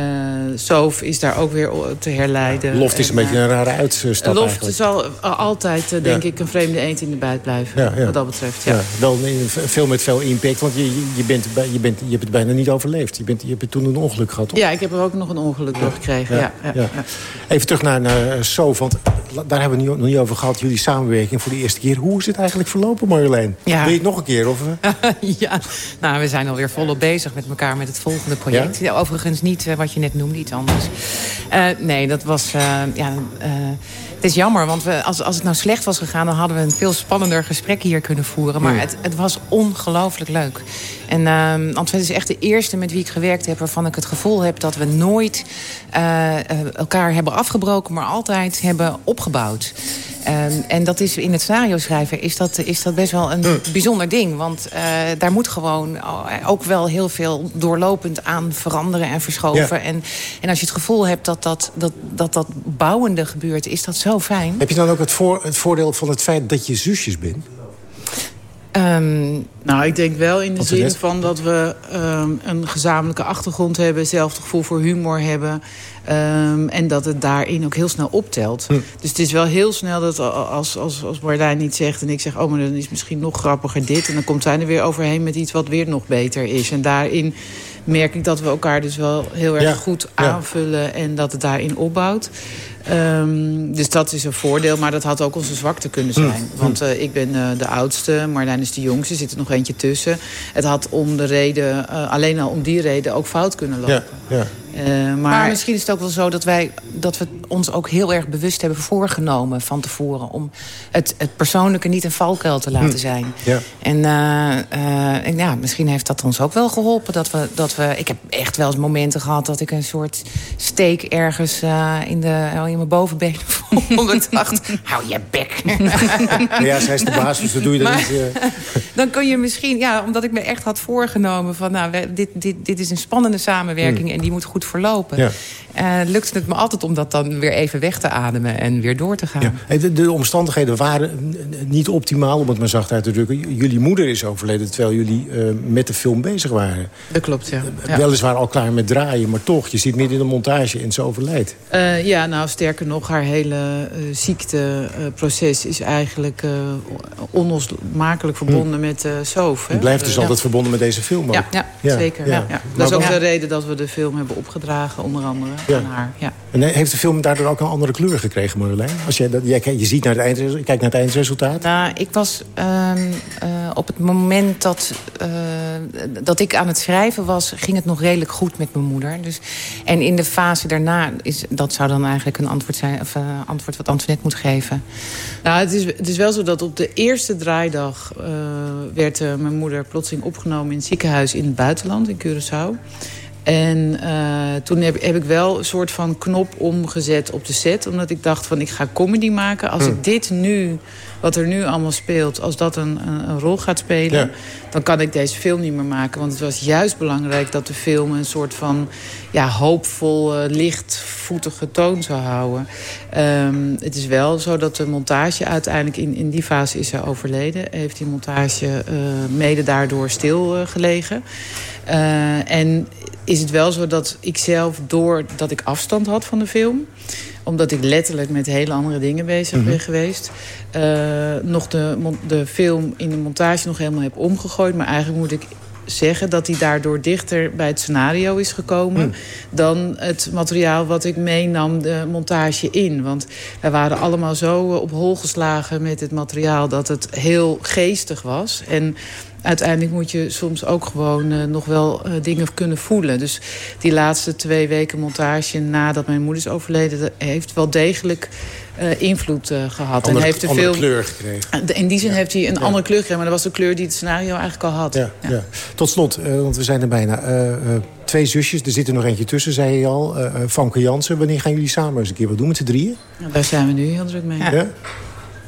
Speaker 28: Sof is daar ook weer te herleiden.
Speaker 12: Loft is
Speaker 28: en,
Speaker 12: een beetje een rare uitstap
Speaker 28: Loft
Speaker 12: eigenlijk.
Speaker 28: zal altijd, uh, denk
Speaker 12: Ja.
Speaker 28: ik, een vreemde eend in de buit blijven.
Speaker 12: Ja, ja.
Speaker 28: Wat dat betreft, ja.
Speaker 12: Wel een film met veel impact, want je, je, bent, je, bent, je hebt het bijna niet overleefd. Je, bent, je hebt toen een ongeluk gehad, toch?
Speaker 28: Ja, ik heb er ook nog een ongeluk door gekregen.
Speaker 12: Even terug naar, naar Sof, want daar hebben we het nog niet over gehad. Jullie samenwerking voor de eerste keer. Hoe is het eigenlijk verlopen, Marjolein? Wil je het nog een keer? Of, eh?
Speaker 27: ja, nou, we zijn alweer volop bezig met elkaar met het volgende project. Overigens niet eh, wat je net noemde, iets anders. Eh, nee, dat was... eh, ja, eh, het is jammer, want we, als, als het nou slecht was gegaan... dan hadden we een veel spannender gesprek hier kunnen voeren. Maar
Speaker 12: Mm.
Speaker 27: het, het was ongelooflijk leuk. En eh Antoine is echt de eerste met wie ik gewerkt heb... waarvan ik het gevoel heb dat we nooit elkaar hebben afgebroken... maar altijd hebben opgebouwd. Ehm, en dat is in het scenario schrijven is dat, is dat best wel een bijzonder ding. Want eh, daar moet gewoon ook wel heel veel doorlopend aan veranderen en verschoven.
Speaker 12: Ja.
Speaker 27: En, en als je het gevoel hebt dat dat, dat, dat, dat bouwende gebeurt, is dat zo fijn.
Speaker 12: Heb je dan ook het, voor, het voordeel van het feit dat je zusjes bent?
Speaker 27: Ehm,
Speaker 28: Nou, ik denk wel in de zin
Speaker 12: net-
Speaker 28: van dat we ehm, een gezamenlijke achtergrond hebben... hetzelfde gevoel voor humor hebben... ehm, en dat het daarin ook heel snel optelt.
Speaker 12: Hm.
Speaker 28: Dus het is wel heel snel dat als, als, als Martijn niet zegt... en ik zeg, oh, maar dan is misschien nog grappiger dit... en dan komt zij er weer overheen met iets wat weer nog beter is. En daarin merk ik dat we elkaar dus wel heel erg
Speaker 12: Ja,
Speaker 28: goed
Speaker 12: ja.
Speaker 28: aanvullen... en dat het daarin opbouwt. Ehm, dus dat is een voordeel, maar dat had ook onze zwakte kunnen
Speaker 12: Hm.
Speaker 28: zijn. Want eh, ik ben eh, de oudste, Marlijn is de jongste, er zit er nog eentje tussen. Het had om de reden, eh, alleen al om die reden ook fout kunnen lopen.
Speaker 12: Ja, ja.
Speaker 27: Maar...
Speaker 28: maar
Speaker 27: misschien is het ook wel zo dat, wij, dat we ons ook heel erg bewust hebben voorgenomen van tevoren. Om het, het persoonlijke niet een valkuil te laten
Speaker 12: Hm.
Speaker 27: zijn.
Speaker 12: Ja.
Speaker 27: En, eh, eh, en ja, misschien heeft dat ons ook wel geholpen. Dat we, dat we, ik heb echt wel eens momenten gehad dat ik een soort steek ergens eh, in, de, in mijn bovenbenen voelde. Omdat ik dacht, hou je bek.
Speaker 12: Ja, zij is de baas, dus dat doe je dan niet... eh.
Speaker 27: Dan kun je misschien, ja, omdat ik me echt had voorgenomen van, nou, dit, dit, dit is een spannende samenwerking
Speaker 12: Hmm.
Speaker 27: en die moet goed verlopen.
Speaker 12: Ja.
Speaker 27: Eh, lukte het me altijd om dat dan weer even weg te ademen en weer door te gaan.
Speaker 12: Hey, De, de omstandigheden waren niet optimaal, om het maar zacht uit te drukken. J- Jullie moeder is overleden terwijl jullie eh, met de film bezig waren.
Speaker 28: Dat klopt, ja. ja.
Speaker 12: Weliswaar al klaar met draaien, maar toch, je zit midden in de montage en ze overlijdt.
Speaker 28: Eh, ja, nou sterker nog, haar hele eh, ziekteproces is eigenlijk eh, onlosmakelijk verbonden met uh, SOF.
Speaker 12: Het blijft dus altijd verbonden met deze film ook.
Speaker 28: Ja, ja,
Speaker 12: Ja,
Speaker 28: zeker.
Speaker 12: ja.
Speaker 28: Ja. Dat is ook de reden dat we de film hebben opgedragen, onder andere
Speaker 12: Ja.
Speaker 28: aan haar. Ja.
Speaker 12: En eh, heeft de film daardoor ook een andere kleur gekregen, Marjolein? Als jij, dat, jij, je ziet naar het eindresultaat, je kijkt naar het eindresultaat.
Speaker 27: Nou, ik was ehm, eh, op het moment dat, eh, dat ik aan het schrijven was... ging het nog redelijk goed met mijn moeder. Dus, en in de fase daarna, is, dat zou dan eigenlijk een antwoord zijn... of antwoord wat Antoinette moet geven.
Speaker 28: Nou, het is, het is wel zo dat op de eerste draaidag eh, werd mijn moeder plotseling opgenomen in het ziekenhuis in het buitenland, in Curaçao. En eh, toen heb, heb ik wel een soort van knop omgezet op de set. Omdat ik dacht van ik ga comedy maken. Als
Speaker 12: Hm.
Speaker 28: ik dit nu, wat er nu allemaal speelt... als dat een, een, een rol gaat spelen...
Speaker 12: Ja.
Speaker 28: dan kan ik deze film niet meer maken. Want het was juist belangrijk dat de film een soort van... ja, hoopvol, eh, lichtvoetige toon zou houden. Ehm, het is wel zo dat de montage uiteindelijk... in, in die fase is zij overleden. Heeft die montage eh, mede daardoor stilgelegen. Eh, en is het wel zo dat ik zelf, doordat ik afstand had van de film... omdat ik letterlijk met hele andere dingen bezig ben geweest... eh, nog de, de film in de montage nog helemaal heb omgegooid. Maar eigenlijk moet ik zeggen dat hij daardoor dichter bij het scenario is gekomen... dan het materiaal wat ik meenam de montage in. Want wij waren allemaal zo eh, op hol geslagen met het materiaal... dat het heel geestig was. En uiteindelijk moet je soms ook gewoon eh, nog wel dingen kunnen voelen. Dus die laatste twee weken montage nadat mijn moeder is overleden... heeft wel degelijk eh, invloed eh, gehad.
Speaker 12: Andere-
Speaker 28: en heeft de
Speaker 12: andere
Speaker 28: film,
Speaker 12: kleur gekregen.
Speaker 28: De- In die zin heeft hij een andere kleur gekregen... maar dat was de kleur die het scenario eigenlijk al had.
Speaker 12: Ja, ja. Tot slot, eh, want we zijn er bijna. Eh, eh, twee zusjes, er zit er nog eentje tussen, zei je al. Eh eh, Famke Jansen, wanneer gaan jullie samen eens een keer wat doen met z'n drieën?
Speaker 28: Daar zijn we nu heel druk mee.
Speaker 12: Ja.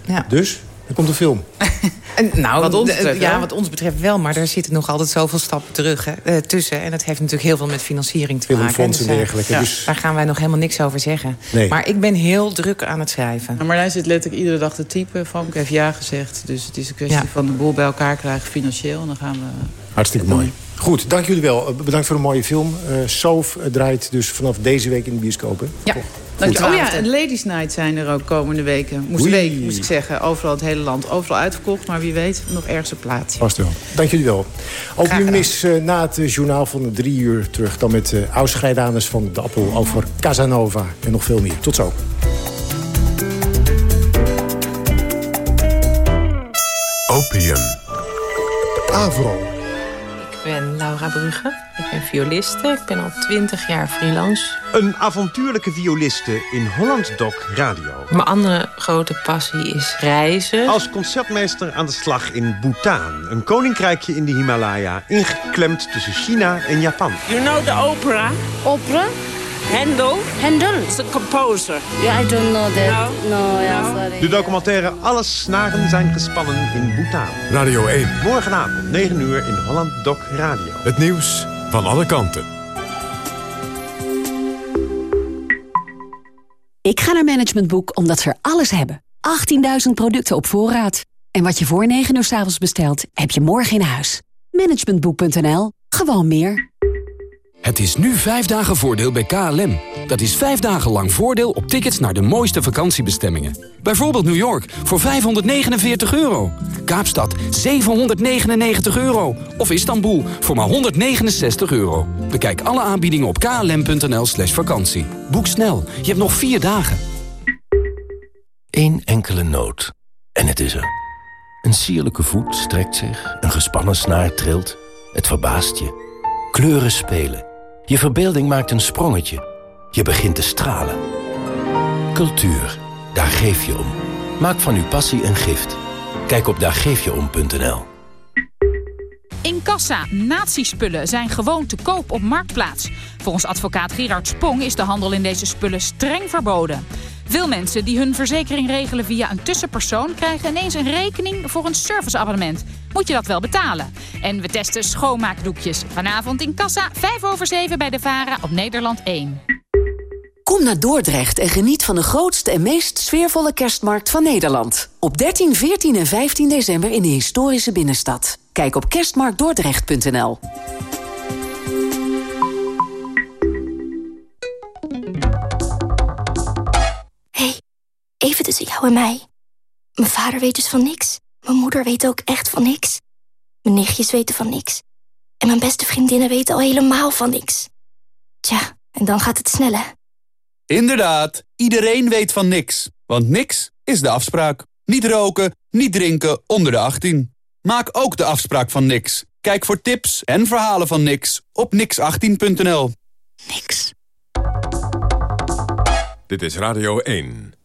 Speaker 27: Ja.
Speaker 12: Dus, er komt een film.
Speaker 27: En, nou,
Speaker 28: Wat ons betreft
Speaker 27: ja,
Speaker 28: wel.
Speaker 27: wat ons betreft wel. Maar daar zitten nog altijd zoveel stappen terug, hè, eh, tussen. En dat heeft natuurlijk heel veel met financiering te maken.
Speaker 12: Filmfonds en
Speaker 27: eh,
Speaker 12: dergelijke, dus-
Speaker 27: Daar gaan wij nog helemaal niks over zeggen.
Speaker 12: Nee.
Speaker 27: Maar ik ben heel druk aan het schrijven.
Speaker 28: Nou, Marlijn zit letterlijk iedere dag te typen. Famke heeft ja gezegd. Dus het is een kwestie
Speaker 27: Ja.
Speaker 28: van de boel bij elkaar krijgen financieel. En dan gaan we...
Speaker 12: Hartstikke mooi. Goed, dank jullie wel. Bedankt voor een mooie film. Eh Soof eh, draait dus vanaf deze week in de bioscoop. hè?
Speaker 28: Ja.
Speaker 12: Goed.
Speaker 28: Oh ja, en Ladies Night zijn er ook komende weken. Moest,
Speaker 12: Oei.
Speaker 28: week, moest ik zeggen. Overal het hele land. Overal uitverkocht. Maar wie weet, nog ergens een plaatsje.
Speaker 12: Vast wel. Dank jullie wel. Ook nu mis eh, na het eh, journaal van de drie uur terug... dan met uh, Ausscheidanus van de Appel over Casanova en nog veel meer. Tot zo.
Speaker 6: Opium.
Speaker 12: Avro.
Speaker 31: Ik ben Laura Brugge. Ik ben violiste. Ik ben al 20 jaar freelance.
Speaker 32: Een avontuurlijke violiste in Holland Doc Radio.
Speaker 31: Mijn andere grote passie is reizen.
Speaker 32: Als concertmeester aan de slag in Bhutan. Een koninkrijkje in de Himalaya. Ingeklemd tussen China en Japan.
Speaker 33: You know the opera?
Speaker 30: Opera?
Speaker 33: Handel?
Speaker 30: Handel?
Speaker 33: It's a composer.
Speaker 30: Yeah, I don't know that.
Speaker 33: No?
Speaker 30: No, yeah,
Speaker 33: No?
Speaker 30: sorry.
Speaker 32: De documentaire Alle snaren zijn gespannen in Bhutan.
Speaker 6: Radio 1.
Speaker 32: Morgenavond 9 uur in Holland Doc Radio.
Speaker 6: Het nieuws van alle kanten.
Speaker 34: Ik ga naar Management Boek omdat ze er alles hebben. 18.000 producten op voorraad. En wat je voor 9 uur 's avonds bestelt, heb je morgen in huis. Managementboek.nl. Gewoon meer.
Speaker 35: Het is nu vijf dagen voordeel bij KLM. Dat is vijf dagen lang voordeel op tickets naar de mooiste vakantiebestemmingen. Bijvoorbeeld New York voor 549 euro. Kaapstad 799 euro. Of Istanbul voor maar 169 euro. Bekijk alle aanbiedingen op klm.nl slash vakantie. Boek snel, je hebt nog vier dagen.
Speaker 36: Eén enkele noot. En het is er. Een sierlijke voet strekt zich, een gespannen snaar trilt. Het verbaast je. Kleuren spelen. Je verbeelding maakt een sprongetje. Je begint te stralen. Cultuur, daar geef je om. Maak van uw passie een gift. Kijk op daargeefjeom.nl.
Speaker 37: In kassa, zijn gewoon te koop op Marktplaats. Volgens advocaat Gerard Spong is de handel in deze spullen streng verboden.
Speaker 4: Veel mensen die hun verzekering regelen via een tussenpersoon... krijgen ineens een rekening voor een serviceabonnement. Moet je dat wel betalen? En we testen schoonmaakdoekjes. Vanavond in Kassa, 5 over 7 bij de VARA op Nederland 1.
Speaker 34: Kom naar Dordrecht en geniet van de grootste en meest sfeervolle kerstmarkt van Nederland. Op 13, 14 en 15 december in de historische binnenstad. Kijk op kerstmarktdordrecht.nl.
Speaker 38: even tussen jou en mij. Mijn vader weet dus van niks. Mijn moeder weet ook echt van niks. Mijn nichtjes weten van niks. En mijn beste vriendinnen weten al helemaal van niks. Tja, en dan gaat het sneller.
Speaker 35: Inderdaad, iedereen weet van niks. Want niks is de afspraak. Niet roken, niet drinken onder de 18. Maak ook de afspraak van niks. Kijk voor tips en verhalen van niks op nix18.nl.
Speaker 38: Niks.
Speaker 6: Dit is Radio 1.